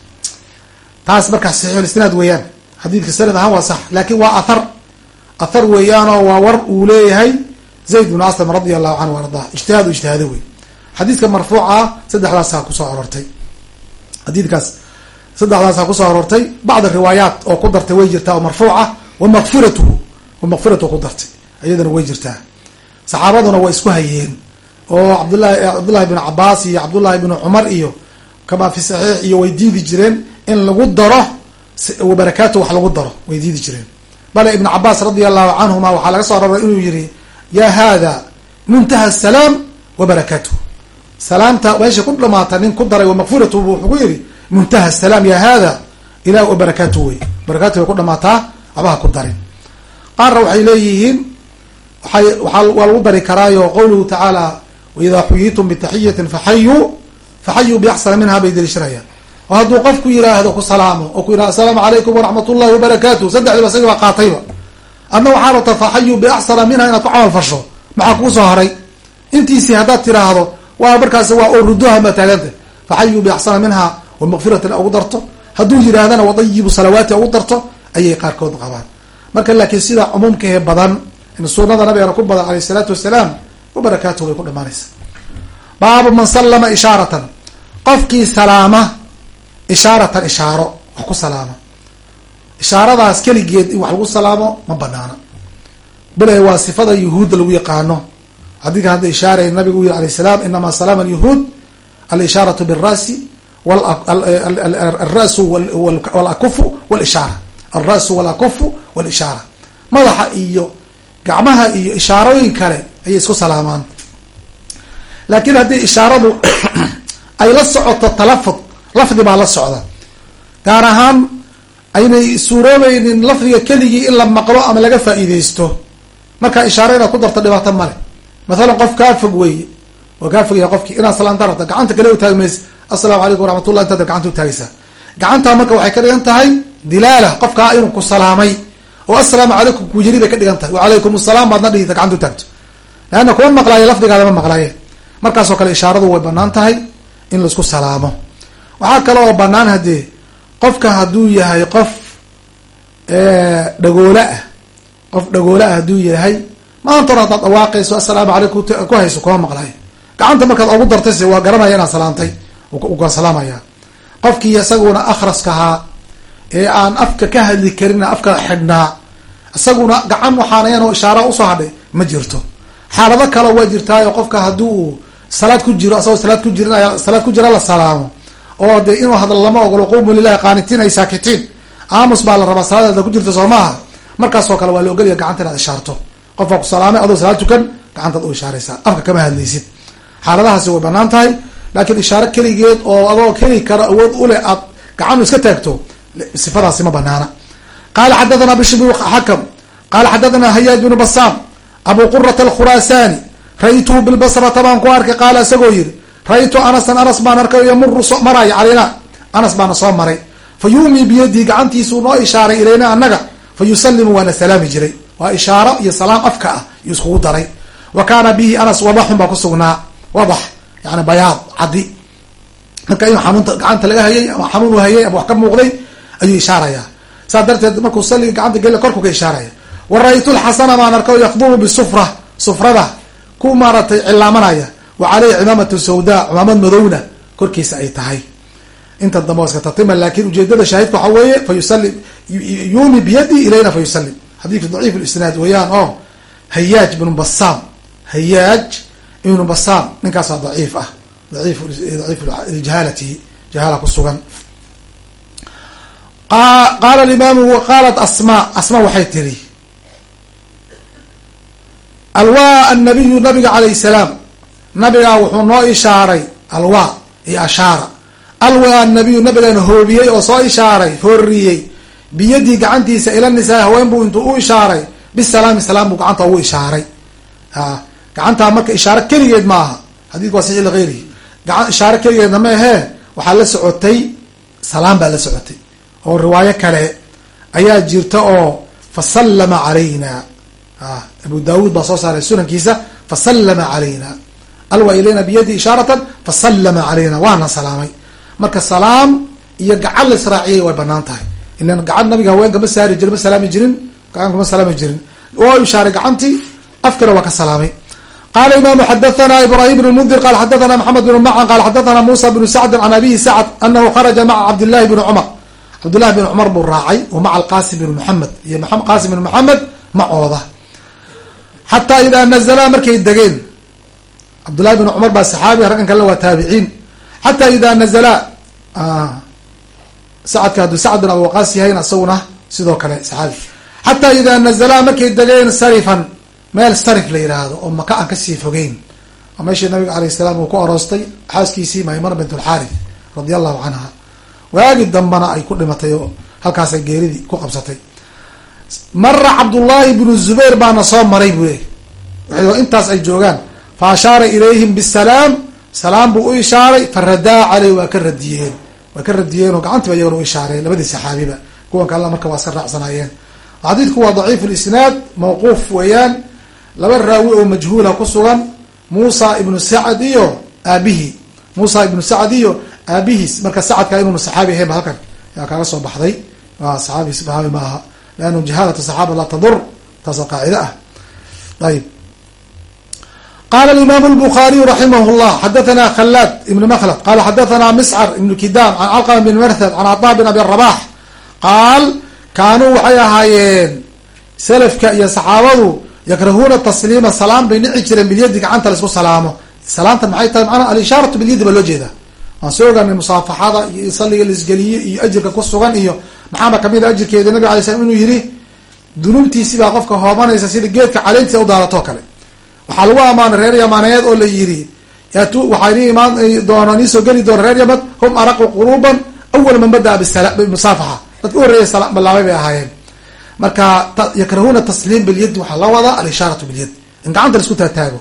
Taas markaa saxiixulisnaad weeyaan xadiidka sanad ahaan waa sax laakin waa athar. Athar weeyaanoo waa war uu leeyahay. Zayd bnu aslam radia allahu canhu ardaa ijtihaad ijtihaado wey xadiidka marfuuca saddexdaasaa ku soo arortay xadiidkaas saddexdaasaa ku soo arortay bacd riwaayaat oo ku dartay way jirtaa oo marfuuca wa makfiratuhu wa makfiratuhu ku dartay. Iyadana way jirtaa. Saxaabaduna way isku hayeen. Oo cabdulahi cabdullahi bn cabaas iyo cabdullahi bnu cumar iyo kamaa fi saxiix iyo way diidi jireen in lagu daro wabarakaatu wax lagu daro way diidi jireen. Bale ibn cabaas radia allahu canhuma waxaa laga soo aroray inuu yihi ya hada muntaha salaam wabarakatuh salaamta meesha ku dhamaata nin ku daray wamakfiratu wuxuu ku yihi muntaha salaam ya hada ilah wabarakatu wey. Barakatu way ku dhamaataa waxbaha ku darin qaarna waxay leeyihiin waa lagu dari karaayo qawluhu tacaala waidaa xuyitum bitaxiyatin faxayu faxayuu biaxsana minha bay deliishanayaan oo hadduu qofku yiraahdo ku salaamo oo ku yihahdo asalaamu calaykum waraxmat ullahi wabarakatu saddexdiiba isaga baa qaatayba. Adna waxaa rabta faxayu biaxsana minha inaad ku camal fasho. Maxaa kuu soo haray? Intiisii haddaad tiraahdo waa markaas waa oo ruduha ma taaganta faxayu biaxsana minha wamakfiratin ugu darto. Hadduu yidhaahdana wadayibu salawaati ugu darto ayay qaarkood qabaan. Marka laakiin sida cumuumkahe badan in sunada nabigana ku badan alayh isalaatu wasalaam wabarakaatuhu bay ku dhamaanaysa baabu man sallama ishaaratan. Qofkii salaama ishaaratan ishaaro wax ku salaama ishaaradaas keligeed in wax lagu salaamo ma banaana bale waa sifada yuhuudda lagu yaqaano. Xadiidkan hadda ishaaray nabigu u yihi alayh salaam inamaa salaama alyahuud alishaaratu birasi alrasu walakufu walishaara. Alrasu walakufu walishaara. Madaxa iyo gacmaha iyo ishaarooyin kale ayay isku salaamaan. Laakiin haddii ishaaradu ay la socoto talafud lafdi baa la socda. Gaar ahaan aynay suuroobeynin lafdiga keligii in la maqlo ama laga faa'iideysto markaa ishaaro inaad ku darto dhibaato male mathalan qof kaa fog weeye. Waa kaa fog yahay qofkii inaad salaamta rabta gacanta kale utaagi maysa. Asalamu calaykum waraxmatullah intaad gacanta utaagaysaa gacantaa marka waxay ka dhigan tahay dilaala qofkaa inuu ku salaamay. Oo assalaamu calaykum ku yiri bay ka dhigan tahay. Wacalaykum asalaam baadna dhigita gacanta utaagto leanna kuma maqlaayo lafdigaadama maqlaaye. Markaasoo kale ishaaradu way bannaan tahay in la isku salaamo waxaa kale oo banaan haddee qofka hadduu yahay qof dhagoola ah. Qof dhagoola ah hadduu yahay. Maantona hadaad dhawaaqayso assalaamu calaykum ku hayso kuma maqlaayo gacanta markaad ogu dartayse waa garanaya inaad salaamtay uka salaamaya. Qofkii isaguna akhraskahaa ee aan afka ka hadli karin afka xidhnaa isaguna gacan waxaanayan ishaara u soo hadhay ma jirto. Xaalado kale waa jirtaayo qofka haddii uu salaad ku jiro asagoo salaad ku jirin salaad ku jira la salaamo oo de inuu hadlo lama ogolo qumu lilahi qaanitiin ay saakitiin. Aamus baa la rabaa salaadaada ku jirta soo maaha. Markaasoo kale waa la ogolaya gacanta inaad ishaarto. Qofka ku salaamay adoo salaad tukan gacantaad u ishaaraysaa. Afka kama hadlaysid. Xaaladahaasi way bannaan tahay laakiin ishaaro keligeed oo adoo keli kara awood uleh aad gacanu iska taagto sifadaasi ma banaana qaala xadathana bishr bn xakam qaala xadathana hayaaj bnu basaam abu qurata alkhuraasani ra-ytuhu bilbasrata baan ku arkay qaala isagoo yiri ra-ytu anasan anas baan arkay yamuru maray calayna anas baana soo maray. Fa yuumii biyadii gacantiisuu noo ishaaray ilayna annaga. Fa yusalimu waana salaami jiray. Waa ishaaro iyo salaam afka ah iyo iskugu daray. Wa kaana bihi anas wadaxun baa kusugnaa wadax yani bayaad caddi. Marka in xanuunta gacanta laga hayay ama xanuun hayay ama wax ka muuqday ayuu ishaarayaa saas darteed markuu saliga gacanta gel korku ka ishaaraya. Wa ra-ytu lxasana baan arka yakdubu bisufra sufrada ku maaratay cilaamanaya wa caleyhi cimaamatu sawda cimaamad madowna korkiisa ay tahay. Inta dambe waa iska tatima laakiin ujeedada shaahidka waxa weeye fa yusalim yuumi biyadi ilayna fa yusalim xadiidku daciif lisnaad weeyaan oo hayaaj ibnu basaam hayaaj ibnu basaam ninkaasaa daciif ah. Daciif lijahaalatihi jahaala ku sugan. Qaala imaamu qaalat asma asma waxay tiri alwa annabiyu nabiga calayh salaam nabigaa wuxuu noo ishaaray alwa iyo ashaara. Alwa annabiyu nabigan hoobiyey oo soo ishaaray hooriyey biyadii gacantiisa ila nisaa haween buu intuu u ishaaray bisalaami salaam buu gacanta ugu ishaaray. A gacantaa marka ishaaro keligeed ma aha. Xadiidku waa saxiix ligayrihi gacan ishaaro keligeedna ma ahee. Waxaa la socotay salaam baa la socotay. Oo riwaayo kale ayaa jirta oo fasallama calayna. Abu daawuud baa soo saaray sunankiisa fasallama calayna alwa ilayna biyadi ishaaratan fasallama calayna waana salaamay. Marka salaam iyo gacan la israaciyay way bannaan tahay. Ilan gacan nabiga haweenka ma saari jirin ma salaami jirin gacanka ma salaami jirin. Waa ishaaray gacantii afkana waa ka salaamay. Qala imaamu xadathana ibrahim bn mundir qala xadathana maxamed bn macan qala xadathana musa bnu sacdin can abihi sacd anahu kharaja maca cabdillahi bni cumar. Cabdillahi bn cumar buu raacay wa maca alqasim bn maxamed iyo qasim bn maxamed macooda xataa idaa nazalaa markay degeen cabdullahi bn cumar baa saxaabi raggan kale waa taabiciin xataa idaa nazalaa sacadka hadduu sacd bin abi waqaas yahayn isaguna sidoo kale saxaabi. Xataa idaa nazalaa markay degeen sarifan meel sarif la yidhaahdo oo maka aan ka sii fogeyn. Meeshii nabiga alayh salaam uu ku aroostay xaaskiisii maymuna bint alxaarith radia allahu canha waagi dambana ay ku dhimatay oo halkaasay geeridii ku qabsatay. Mara cabdullaahi bnu zubayr baana soo maray buu w intaas ay joogaan fa ashaara ilayhim bisalaam salaam buu u ishaaray faradaa caleyh waa ka radiyeen waa ka radiyeen oo gacantiiba iyagana u ishaareen labadii saxaabiba kuwan kalena marka waa iska raacsanaayeen xadiidku waa daciif lisnaad mawquuf weeyaan laba raawi oo majhuula ku sugan muusa ibnu sacad iyo aabihi muusa ibnu sacad iyo aabihiis marka sacadka inuuna saxaabi ahayn ba halkan yaa kaaga soo baxday saxaabi saxaabi ma aha leannu jahaalatu saxaaba laa tadur taasoo qaacide ah ayib qala imam الbخariي raximah الlah xadathana khalaad ibn mklad qala xadathana miscr ibn kidam an calqama bn mrhad an caطa bn abi rabax qaal kaanuu waxay ahaayeen selafka iyo saxaabadu yakrahuuna tasliima salaam bay nici jireen bilyadi gacanta laisku salaamo salaamtan maxay tahay manaa alishaaratu bilyadi baa loo jeeda waan soo ogaanay musaafaxada iyo saliga laisgeliye iyo ajirka ku sugan iyo maxaaba kamid a ajirkeeda nabig alay slam inuu yihi dunuubtiisi baa qofka hoobanaysa sida geedka caleyntiisa u daadato kale waxaa lagu amaanay reer yamaneed oo la yiri yatu waxaa ni imaan doonaan iisoo geli doona reer yamad hum araqu quluuban awal man badaa bimusaafaxa dadka u horreeya ballaabay bay ahaayeen. Marka yakrahuuna tasliim bilyadi waxaa la wadaa alishaaratu bilyad in gacanta la isku taataago.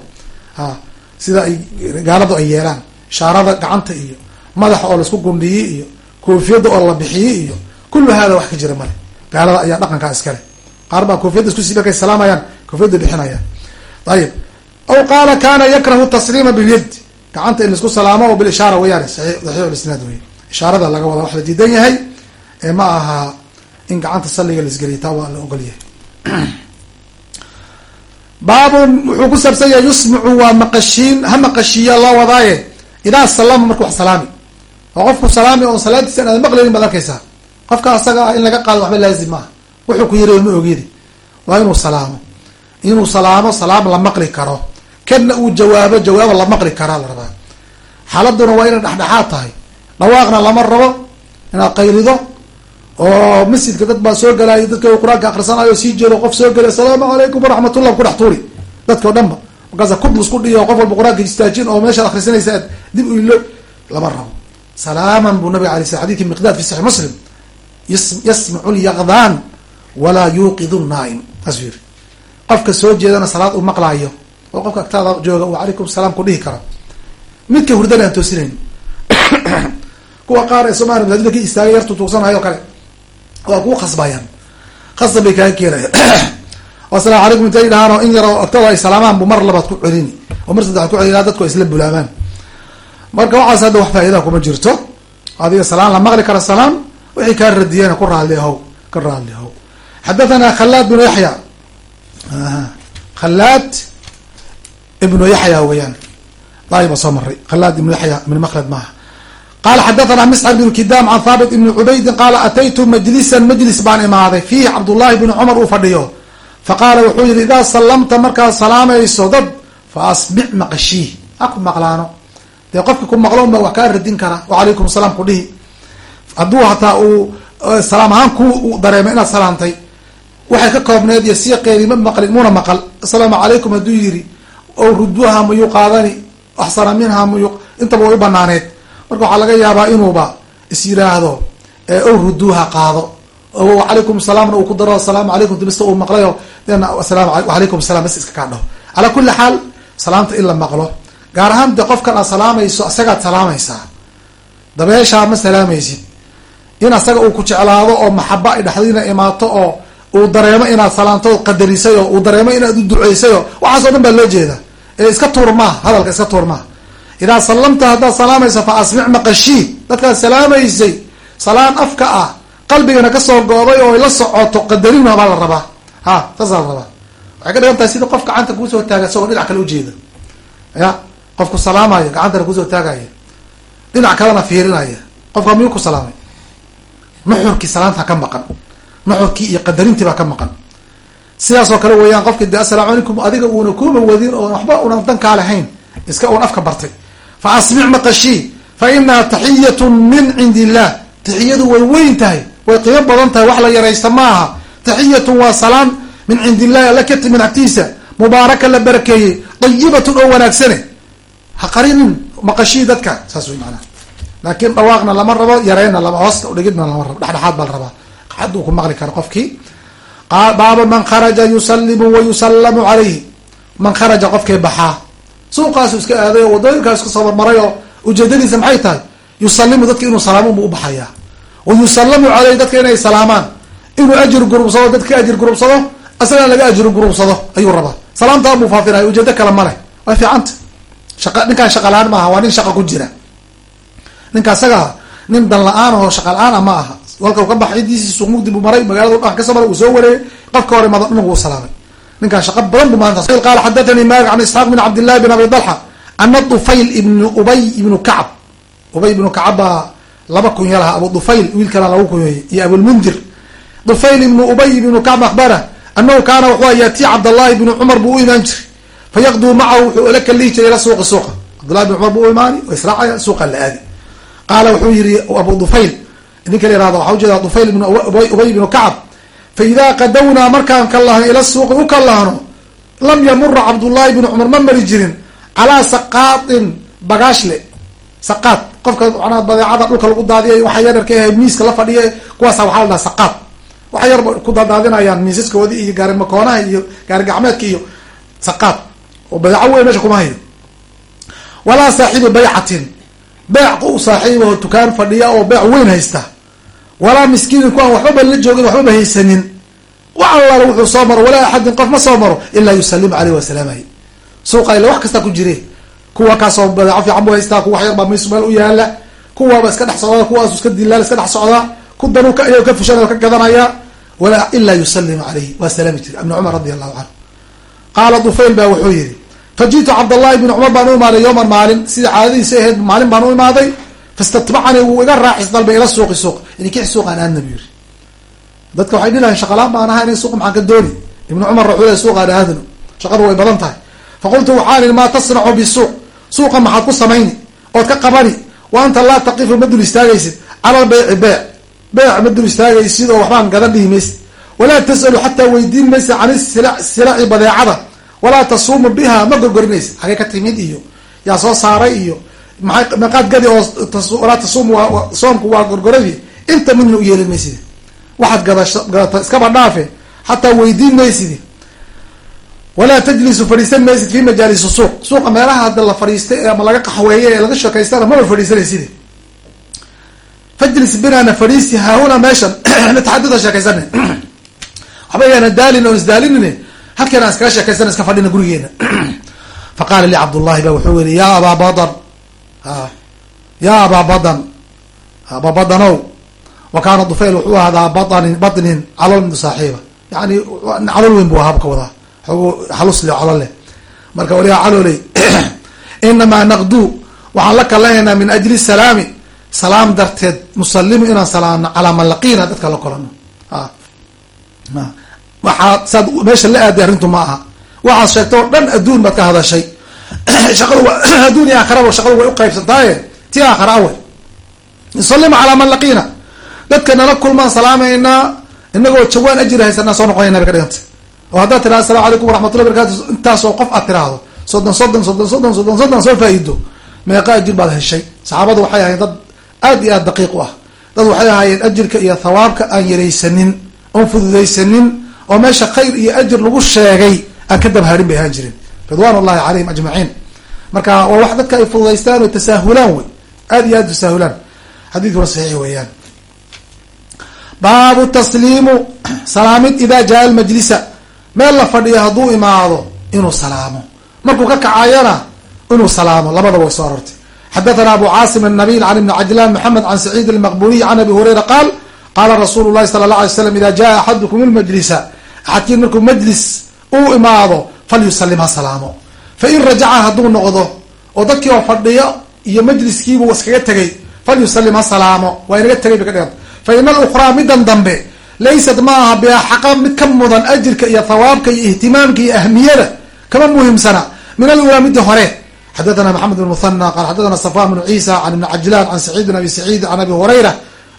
Sida ay gaaladu ay yeelaan. Ishaarada gacanta iyo madaxa oo la isku gundhiyey iyo koofiyadda oo la bixiyey iyo kullu hada wax ka jira male. Gaalada ayaa dhaqankaa iskale qaar baa koofiyadda isku sii markay salaamayaan koofiyadda bixinayaan. Ayib aw qaala kana yakrahu tasliima bilyad gacanta in la isku salaamo oo bilishaara weyaane saxiix lisnaad wey ishaarada laga wada wax la diidan yahay ee ma aha in gacanta saliga laisgeliya taa waa la ogol yahay. Baabun wuxuu ku saabsan yahay yusmicu waa maqashiin ha maqashiiya loo wadaaye. Idaa salama marku wax salaami. Oo qofku salaami oo salaadiisa inaad maqlaynin baad arkaysaa. Qofka asaga ah in laga qaado waxba laazim maaha. Wuxuu ku yiri ma ogidi waa inuu salaamo. Inuu salaamo salaam la maqli karo kadna uu jawaabo jawaabo la maqli karaa la rabaa. Xaaladuna waa inay dhexdhexaad tahay. Dhawaaqna lama rabo inaad qaylido oo masjidka dad baa soo galaayo dadka qur'aanka akrisanayo sii jeedo qof soo gelay asalaamu calaykum waraxmatullah ku dhex tuuri. Dadka o dhan ba markaasa kudlus ku dhiyo qof walba qur'aanka istaajin oo meeshaad akrisanaysa aad dib u ilo lama rabo. Salaaman buu nabiga alay sl xadidki miqdaad fi saxix muslim yasmacu lyaqdaan walaa yuuqidu naaim taasuu yiri qofka soo jeedana salaad uu maqlaayo oo qofka agtaada jooga uu calaykum salaam ku dhihi karo midka hurdana aan toosinayn kuwa qaar ee somalia masaajida ka istaagay yartu tuugsanayo kale waa kuu khasbayaan. Khasab bay kaaga keenaya asalaamu calaykum intay dhahaan oo in yar agtada ay salaamaan bu mar labaad ku celini. Oo mar saddeaad ku celin dadku ay isla bulaamaan marka waxaas hadda wax faa'idaa kuma jirto. Adiga salaan la maqli kara salaam wixii kaa radiyana ku raalli ahow ka raalli ahow xadathana khalaad bnu yaxya khalaad ibnu yaxya weyaan daiba soo maray khalaad ibnu yaxya min maklad maaha qala xadathana miscab bnu kidam can thaabit ibni cubaydin qaala ataytu majlisan majlis baan imaaday fiihi cabdullahi bni cumar uu fadhiyo faqaala wuxuu yihi idaa sallamta markaad salaamayso dad fa asmic maqashii ha ku maqlaano dee qofka ku maqlo unba wax kaa radin kara wacalaykum salaam ku dhihi hadduu hataa uu salaam ahaan ku dareemay inaad salaamtay waxay ka koobneed iyo siiqeedii ma maqlin muuna maqal assalaamu calaykum hadduu yidhi ow ruduha mayuu qaadani axsana minha mayu intaba way u banaaneed. Marka waxaa laga yaabaa inuuba is yiraahdo ow ruduha qaado. O calaykum salaamna uu ku daro asalaamu calaykum bista uu maqlayo alaykum salam bas iska kaa dhaho. Calaa kuli xaal salaamta in la maqlo. Gaar ahaan de qofkan aad salaamayso isagaad salaamaysaa. Dabeeshaa ma salaamaysid. In asaga uu ku jeclaado oo maxaba ay dhexdiina imaato oo uu dareemo inaad salaamto qadarisay oo uu dareemo inaad u duceysay oo waxaas o dhan baa loo jeeda ee iska tuur maaha hadalka iska tuur maaha. Idaa sallamta haddaad salaamayso fa asmic maqashii. Dadkaad salaamaysay salaan afka ah qalbigana ka soo gooday oo la socoto qadarina baa la rabaa. Ha saasaa la rabaa. Waxay ka dhigan tahay sida qof gacanta kuusoo taaga isagoo dhinac kale ujeeda ya qofku salaamayo gacantana ku soo taagaya dhinac kalena fiirinaya. Qofka miyuu ku salaamay? Nuxurkii salaanta ka maqan nuxurkii iyo qadarintii baa ka maqan. Sidaasoo kale weeyaan qofki de assalaamu calaykum adiga uuna kuuba wadin oo waxba una dankaa lahayn iska uun afka bartay. Fa asmic maqashii fa inaha taxiyatu min cindi illah taxiyadu way weyn tahay way qiimo badan tahay wax la yaraysta maaha. Taxiyatun waa salaam min cindi illahi alla ka timin agtiisa mubaaraka la barakeeyey dayibatun oo wanaagsane. Ha qarinin maqashii dadka saas wey maanaa laakiin dhawaaqna lama rabo yareyna lama hoosta udhigidna lama rabo dhexdhexaad baa la rabaa hadduu ku maqli karo qofkii. Baaba man kharaja yusalimu wa yusallamu calayhi. Man kharaja qofkii baxaa. Suuqaasu iska aaday oo wadooyinkaas iska soo marmaray oo ujeedadiisa maxay tahay? Yusalimu dadka inuu salaamun buu ubaxayaa wa yusallamu caleyhi dadka inay salaamaan. Inuu ajir gurubsado dadka ka ajir gurubsado asagana laga ajir gurubsado ayuu rabaa. Salaamtaa buu faafinaya ujeedo kale male way fiicanta. Shaqa ninkaan shaqa la'aan maaha waa nin shaqa ku jira. Ninka asaga nin dan la'aan oo shaqa la'aan a ma aha walka ka bax cidiisii suuq mugdi buu maray magaalada dhan ka soo maray uu soo wareeyey qofka hore mada dhinagu u salaamay ninkaan shaqa badan bu maanta qaala xadathanii malik can isxaaq bin cabdillahi bin abi dalxa ana dufayl ibnu ubay ibnu kacab. Ubay ibnu kacab laba kunya lahaa abu dufayl wiilkana lagu kunyeeyey iyo abulmundir dufayl ibnu ubay ibnu kacb akbara anahu kaana wuxuu yaati cabdallahi bnu cumar buu u imaan jiray. Fayaqduu macahu wuxuu la kalihi jiray ila suuqi suuqa. Cabdullahi bin cumar buu u imaani israacaya suuqa la aadi. Qaala wuxuu yihi abu dufayl ninka la yihahdo waxaa ujeeda dufayl ibn ubay ibnu kacab. Fa idaa qadawnaa markaan ka lahno ila suuqi u ka lahno lam yamura cabdullahi bnu cumar ma mari jirin calaa saqaatin bagaashle saqaad qofka manaa badeecada dhulka lagu daadiyay waxa yaryarka ahay miiska la fadhiya kuwaasa waxaa la dhaha saqaad waxa yarba ku dadaadinayaan miisaskoodii iyo gaari makoonaha iyo gaari gacmeedka iyo saqaad oo badeeco weyn meesha kuma hayo. Walaa saaxiibu baycatin beec u saaxiibaho tukaan fadhiya oo beec weyn haysta. Walaa miskiinin ku aan waxbaba la joogin waxbaba haysanin. Wax allaala wuxuu soo maro walaa axadin qof ma soo maro ilaa yusalimu caleyh wasalaamay suuqa ila wax kastaa ku jire. Kuwa kaasoo badeeco fiican bu haystaa kuwa wax mis meel u yaalla kuwaaba iska dhex socdaa kuwaasu iska dilaal iska dhex socdaa ku danu ka ka fushanay o ka gadanaya. Ilaa yusalimu caleyhi waa salaami jire ibn cumar radi allahu canhu qaala dufayl baa wuxuu yihi faji'tu cabdallahi bni cumar baan u imaaday yowman maalin. Sida caadadiisa ahayd maalin baan u imaaday. Fastatbacanii wuu iga raacis dalbay ila suuqi suuq. Idinkix suuqaan aadna bu yiri dadka waxay dhilahayn shaqalaan baan ahay in suuq maxaan ka dooni? Ibnu cumar wuxuu le suuqaan aadno. Shaqadu way badan tahay. Faqultu waxaan ihi maa tasnacu bisuuq? Suuqa maxaad ku samayni? Ood ka qabani? Wa anta laa taqifu ma dul istaagaysid. Cala lbayci beec beec ma dul istaagaysid oo waxbaan gadan dhihi maysid. Walaa tas'alu xataa weydiin maysa can silaci badeecada walaa tasuumu biha ma gorgorinaysid xagee ka timid iyo yaa soo saaray iyo maay maqaad gadi oo walaa tasuumu soomku waa gorgoradii inta midna u yeelin maysid waxaad gadata iskaba dhaafe xataa weydiin maysid walaa tajlisu fadhiisan maysid fi majaalisi suuq. Suuqa meelaha hadda la fadhiistay ama laga qaxweeye ee laga sheekaystana maba fadhiisanaysid fajlis binana fadhiisi haahuna meeshan. Nataxadada sheekaysana waxba yaana daalin oon isdaalinine halkeen aan iskaga sheekaysana iska fadhina gurigeena faqaala li cabdullahi ba wuxuu yihi ya abaa badan ya abaa badan abaa badanow wa kaana dufayl wuxuu ahaadaa banin batnin calol min saaxiiba. Yani calol weyn bu ahaa ka wadaa. Xalusle calol leh marka waligaa caloley inamaa naqduu waxaan la kalanaynaa min ajli salaami. Salaam darteed nusalimu inaan salaamno calaa man laqiina dadka la kolano waxaa saad meesha la aaday arrintu ma aha. Waxaad sheegta oo dhan adduun baad ka hadashay. Shaqadu adduun iyo aakhiraba shaqadu way uqaybsantaaye ti aakhira awey nusalimu calaa man laqiina. Dadka nala kulmaan salaamaynaa inagoo jawaan ajiri haysanaa soo noqonayna bay ka dhiganta. Oo haddaad tirahdo asalamu calaykum waraxmatullahi barakatu intaasoo qof aad tiraahdo soddon soddon soddon soddon soddon soddon soo faa-iido. Meeqa ajir baad heshay. Saxaabadu waxay ahayen dad aad iyo aad daqiiq u ah. Dad waxay ahaayeen ajirka iyo thawaabka aan yaraysanin oon fududaysanin oo meesha khayr iyo ajir lagu sheegay aan ka dabhaarin bay ahaan jireen. Ridwan ullahi calayhim ajmaciin. Marka waa wax dadka ay fududaystaan oo tasaahulaan wey aad iyo aad tasaahulaan. Xadiidkuna saxiix weeyaan. Baabu tasliimu salaamid idaa jaa almajlisa. Meel la fadhiyo hadduu imaado inuu salaamo. Markuu ka kacayana inuu salaamo. Labadaba way soo arortay. Xadathana abu caasim annabiil can ibni cabdillah maxamed can saciid almaqbuniy can abi hureyra qaal qaala rasuulu llahi sala allah alay slam ida jaa axadukum ilmajlisa axadkiin markuu majlis uu imaado falyusalim ha salaamo. Fa in rajaca hadduu noqdo oo dadkii oo fadhiyo iyo majliskiibuu iskaga tegay falyusalim ha salaamo. Waa inaga tegay bay ka dhiganta fa ina alukhraa midan dambe laysat ma aha biaxaqa mid ka mudan ajirka iyo thawaabka iyo ihtimaamka iyo ahmiyada kama muhiimsana. Min alulaa midda hore. Xadathana maxamed bn muhana qala xadathana safwan bnu ciisa can ibni cajlan can saciid bin abi saciid can abi hurayra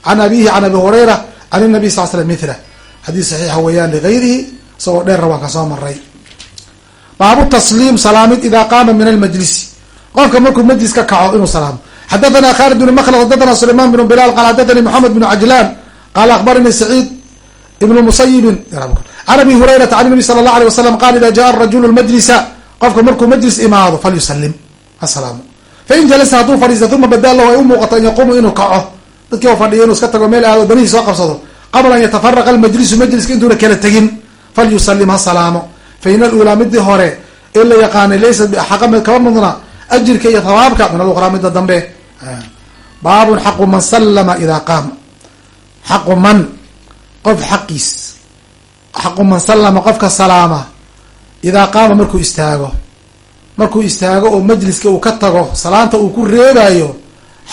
can abihi can abi hurayra can nabiy sal slam mila xadiis saxiixa weeyaan ligayrihi isagoo dheerra waan ka soo maray baabu tasliim salaamid ida qaama min almajlisi. Qofka markuu majlis ka kaco inuu salaamo. Xadathana khalid bn mklad xadathana sulayman bn bilal qala xadathani moxamed bn cajlan qala akhbarani saciid ibn musayibin can abi hurayrata can nabi sala allah alay wasalam qala ida jaa rajulu majlisa qofka markuu majlis imaado falyusalim asalaamo fain jalasa hadduu fadhiista uma bada lahu ay u muuqato an yaquumu inuu kaco. Dadkii oo fadhiyo inuu iska tago meel aado danihii soo qabsado qabla an yatafaraqa almajlisu majliska intuuna kala tegin falyusalim ha salaamo fa in alulaa midii hore ee la yaqaanay laysat biaxaqa mid kaba mudna ajirka iyo thawaabka min alukhraa midda dambe baabun xaqu man sallama idaa qaama xaqu man qof xaqiis xaqu man sallama qofka salaama idaa qaama markuu istaago markuu istaago oo majliska uu ka tago salaanta uu ku reebayo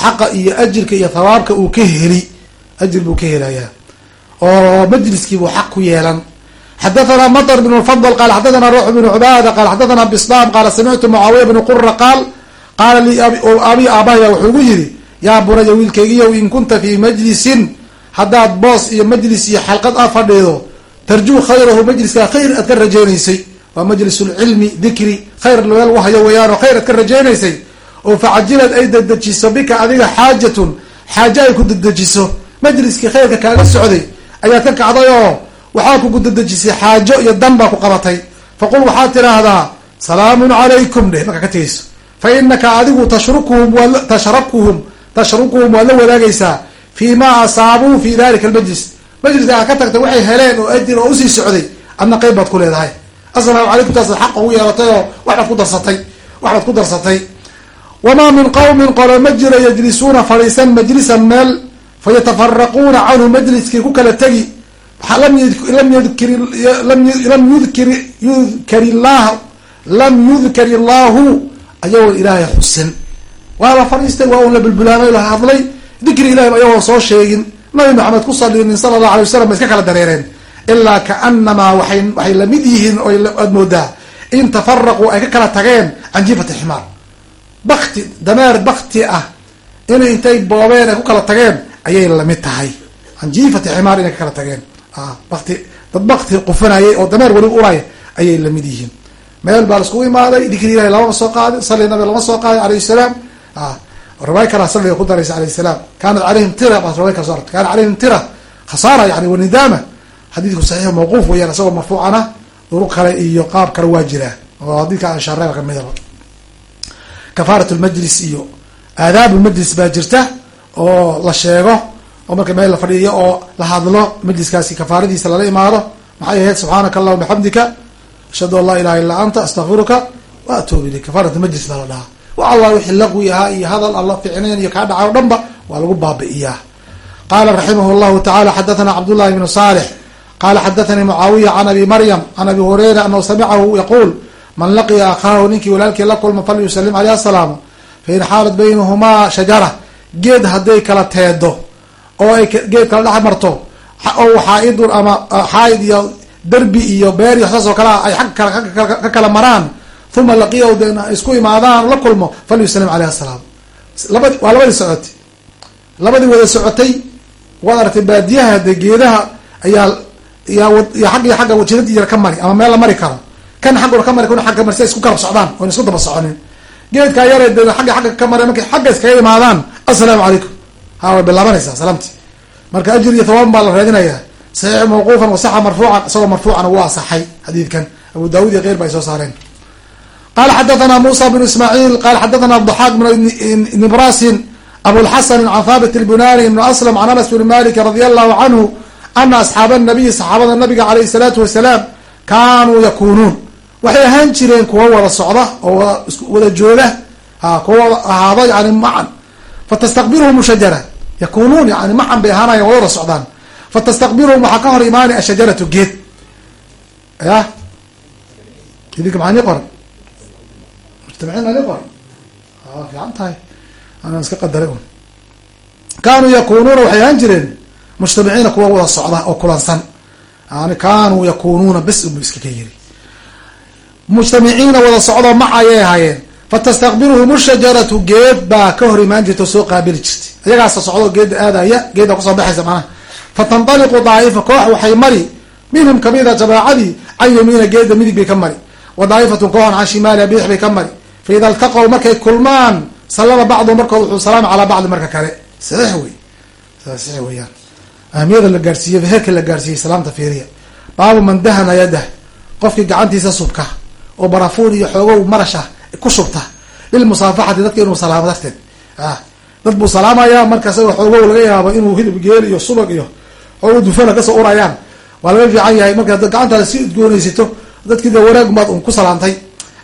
xaqa iyo ajirka iyo thawaabka uu ka heli ajir buu ka helayaa oo majliskii buu xaq ku yeelan. Xadathana maطr bn lfadl qala xadathana ruux bn cubaada qala xadathana bislam qala samictu mucaawiya bn qura qaal qaala lii abi aabahaya wuxuu igu yidhi yaa bunaya wiilkeygiyow in kunta fii majlisin haddaad boos iyo majlis iyo xalqad aad fadhiido tarjuu khayrahu majliskaa khayr aad ka rajeynaysay waa majlis lcilmi dikri khayr meel lagu hayo weeyaan oo khayr aad ka rajeynaysay oo facajilad ay dedejiso bika adiga xaajatun xaaje ay ku dedejiso majliskii khayrka kaaga socday ayaad ka kacday oo waxaa kugu dedejisay xaajo iyo dan baa ku qabatay. Faqul waxaad tidhaahdaa salaamun calaykum dheh markaa ka tegeyso. Fa inaka adigu tashrukuhum waad tashrakuhum tashrukuhum waad la wadaagaysaa. Fii ma asaabuu fi dalika almajlis. Majliska aad ka tagtay waxay heleen oo ajir oo u sii socday adna qeyb baad ku leedahay. Assalaamu calaykum taas xaqa ugu yeelatay oo waxbaad ku darsatay. Waxbaad ku darsatay. Wamaa min qowmin qolo ma jira yajlisuuna fadhiisan majlisan meel fayatafaraquuna canhu majliskii ku kala tegi. Lam yudkar illah lam yudkar illaahu ayagoon ilaahay xusin. Waa la fadhiistay waa un la bulbulaamay la hadlay. Dikri ilahi ayagoon soo sheegin. Nabi maxamed ku salinin sala allahu alay wasalam ba iska kala dareereen. Ilaa kaanamaa waay waxay la mid yihiin oo aad moodaa. In tafaraquu ay ka kala tageen can jiifati ximaar. Bakti dameer bakti ah. Inay intay boobeen ay ku kala tageen ayay la mid tahay. Can jiifati inay ka kala tageen. Bakti dad bakti qufanayay oo dameer weli uray ayay la mid yihiin. Meel baa laiskugu imaaday dikri ilahi lamama soo qaadin sali nabi lama soo qaadin alayh salaam. Riwaaya kalaa salliga ku daraysa alayh salaam. Kaanat calayhim tira baa riwaya kala so artay kaana calayhim tira khasaara yani wanidaama xadiidku saxiix mawquuf weyaan isagoo marfuucana duruq kale iyo qaab kale waa jiraa oo xadiidka anshareeba kamidaba kafaarat lmajlis iyo aadaab lmajlis baa jirta oo la sheego oo marka meel la fadhiiyo oo la hadlo majliskaasi kafaaradiisa lala imaado maxay ahayd subxaanaka allahuma bixamdika ashhadu an laa ilaha illaa anta astakfiruka wa atuubu ilayk. Kafaarat lmajlis baa la dhahaa. Wa allah wixii laqwi ahaa iyo hadal alla ficnayn iyo kaa dhaca o dhan ba waa lagu baabi'iyaa. Qala raximah llahu tacala xadathana cabdullahi bnu salix qala xadathanii mucaawiya can abi maryam can abi hurayra anahu samicahu yaquul man laqiya akhaahu ninkii walaalkii la kulma falyusalim aleyh asalaamu fain xaalat baynahumaa shajara geed hadday kala teedo oo ay geed kala dhex marto oo xaaidun ama xaaid iyo derbi iyo beer iyo saas oo kalea ay ag kala ka kala maraan uma laqiyahu de isku imaadaan la kulmo falyusalim aleyh asalaam labadi waa labadii socotay. Labadii wada socotay waad aragtay baadiyaha de geedaha ayaa yaa xag iyo xagga wajinad yar ka mari ama meel la mari karo. Kan xagguna ka mari kuna agga mari si ay isku garab socdaan oon isku daba soconin geedkaa yare de agga xagga ka mari markay xagga iskaga imaadaan assalaamu calaykum ha way bilaabanaysaa salaamti. Marka ajir iyo thawaaban baa la raadinayaa saxiix mawquufan wasaxa marfuucan isagoo marfuucana waa asaxay xadiidkan. Abu daawud iyo keyr ba ay soo saareen. Qala xadathana musa bnu ismaaciil qala xadathana abdaxaaq bn nibrasin abulxasan can thabit lbunani ibn aslam can anas bni malik radia allahu canhu ana asxaaba nabiyi saxaabada nabiga alayhi salaatu wasalaam kaanuu yakunuun waxay ahaan jireen kuwa wada socda oo wada jooga kuwa wada ahaado yani macan fatastaqbiluhum shajara yakunuun yani macan bay ahaanayan wada wada socdaan fatastaqbiluhum waxaa ka hor imaanay ashajaratu geed ya idinka maxaa nii qoran mujtamiciin ani qoran fiican tahay anaan iska qadaray un kaanuu yakunuuna waxay ahaan jireen mujtamiciina kuwa wada socda oo kulansan yani kaanuu yakunuuna bes unbu iska ka yiri mujtamiciina wada socdo mac ayay ahaayeen fatastaqbiluhum shajaratu geed baa ka hor imaan jirta oo soo qaabili jirtay. Iyagaasa socdo geedda aadaya geedda ku soo baxaysa macnaha fatandaliqu daa'ifa koox waxay mari. Minhum kamida jamaacadii can yamiina geedda midig bay ka mari. Wa daa'ifatun kooxan can shimaaliha bidix bay ka mari. Fa ida iltaqow markay kulmaan sallama bacdu markood wuxuu salaama calaa bacdi marka kale. Saxiix wey saxiix weeyaan. Ahamiyada la gaarsiiyey heerka la gaarsiiyey salaamta fiiriya. Baabu man dahana yadah qofkii gacantiisa subka oo barafuun iyo xoogow marasha ku shubta. Lilmusaafaxati dadka inuu salaamo darteed. Ah dad buu salaamaya markaas xoogow laga yaabo inuu hilib geel iyo subag iyo xoogo dufana ka soo urayaan. Waa laga fiican yahay. Marka gacantaada si udgoonaysato dadkii de wanaag baad un ku salaamtay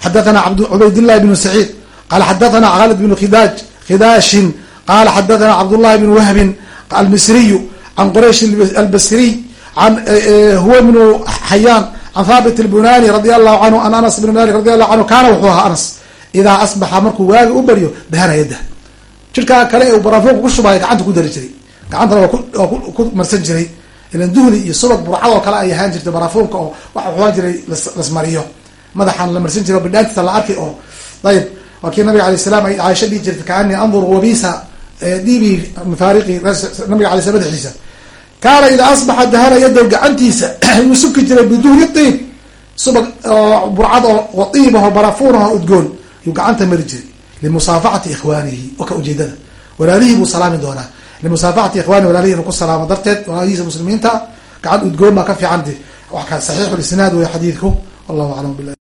xadathana cubaydillahi bnu saciid. Qaala xadathana khalid bnu khidaaj khidaashin qaala xadathana cabdullahi bn wahbin almisriyu can quraysh albasriy an huwa bnu xayaan can thaabit albunani radi allahu canhu an anas bn malik radi allahu canhu kaana wuxuu ahaa anas idaa asbaxa markuu waaga u baryo dahana yadda jirkaa kale ee barafuunka ku shubaya gacanta ku dari jiray gacantana waa ku marsan jiray ilan duhni iyo subag burcad oo kale ay ahaan jirtay barafuunka oo waxa xulaan jiray lasmariyo madaxan la marsan jiray o bidhaantisa la arkay oo ayib waa kii nabiga alay salam ay caaisha dhihi jirtay kaanii andur wabisa dhibi mafaariqi nabiga alay slam madaxiisa kaana idaa asbaxa dahana yaddow gacantiisa ayuu suki jiray biduhni tiib subag oo burcad oo iibaho barafuunaho udgoon yuu gacanta mari jiray. Limusaafaxati ikhwaanihi oka ujeedada. Walaalihii buu salaami doonaa. Limusaafaxati ikhwaanihi walaalihii inu ku salaamo darteed walaalihiisa muslimiinta gacan udgoon baa ka fiican de wa saxiixu lisnaad wey xadiidku. Wallahu aclam bilah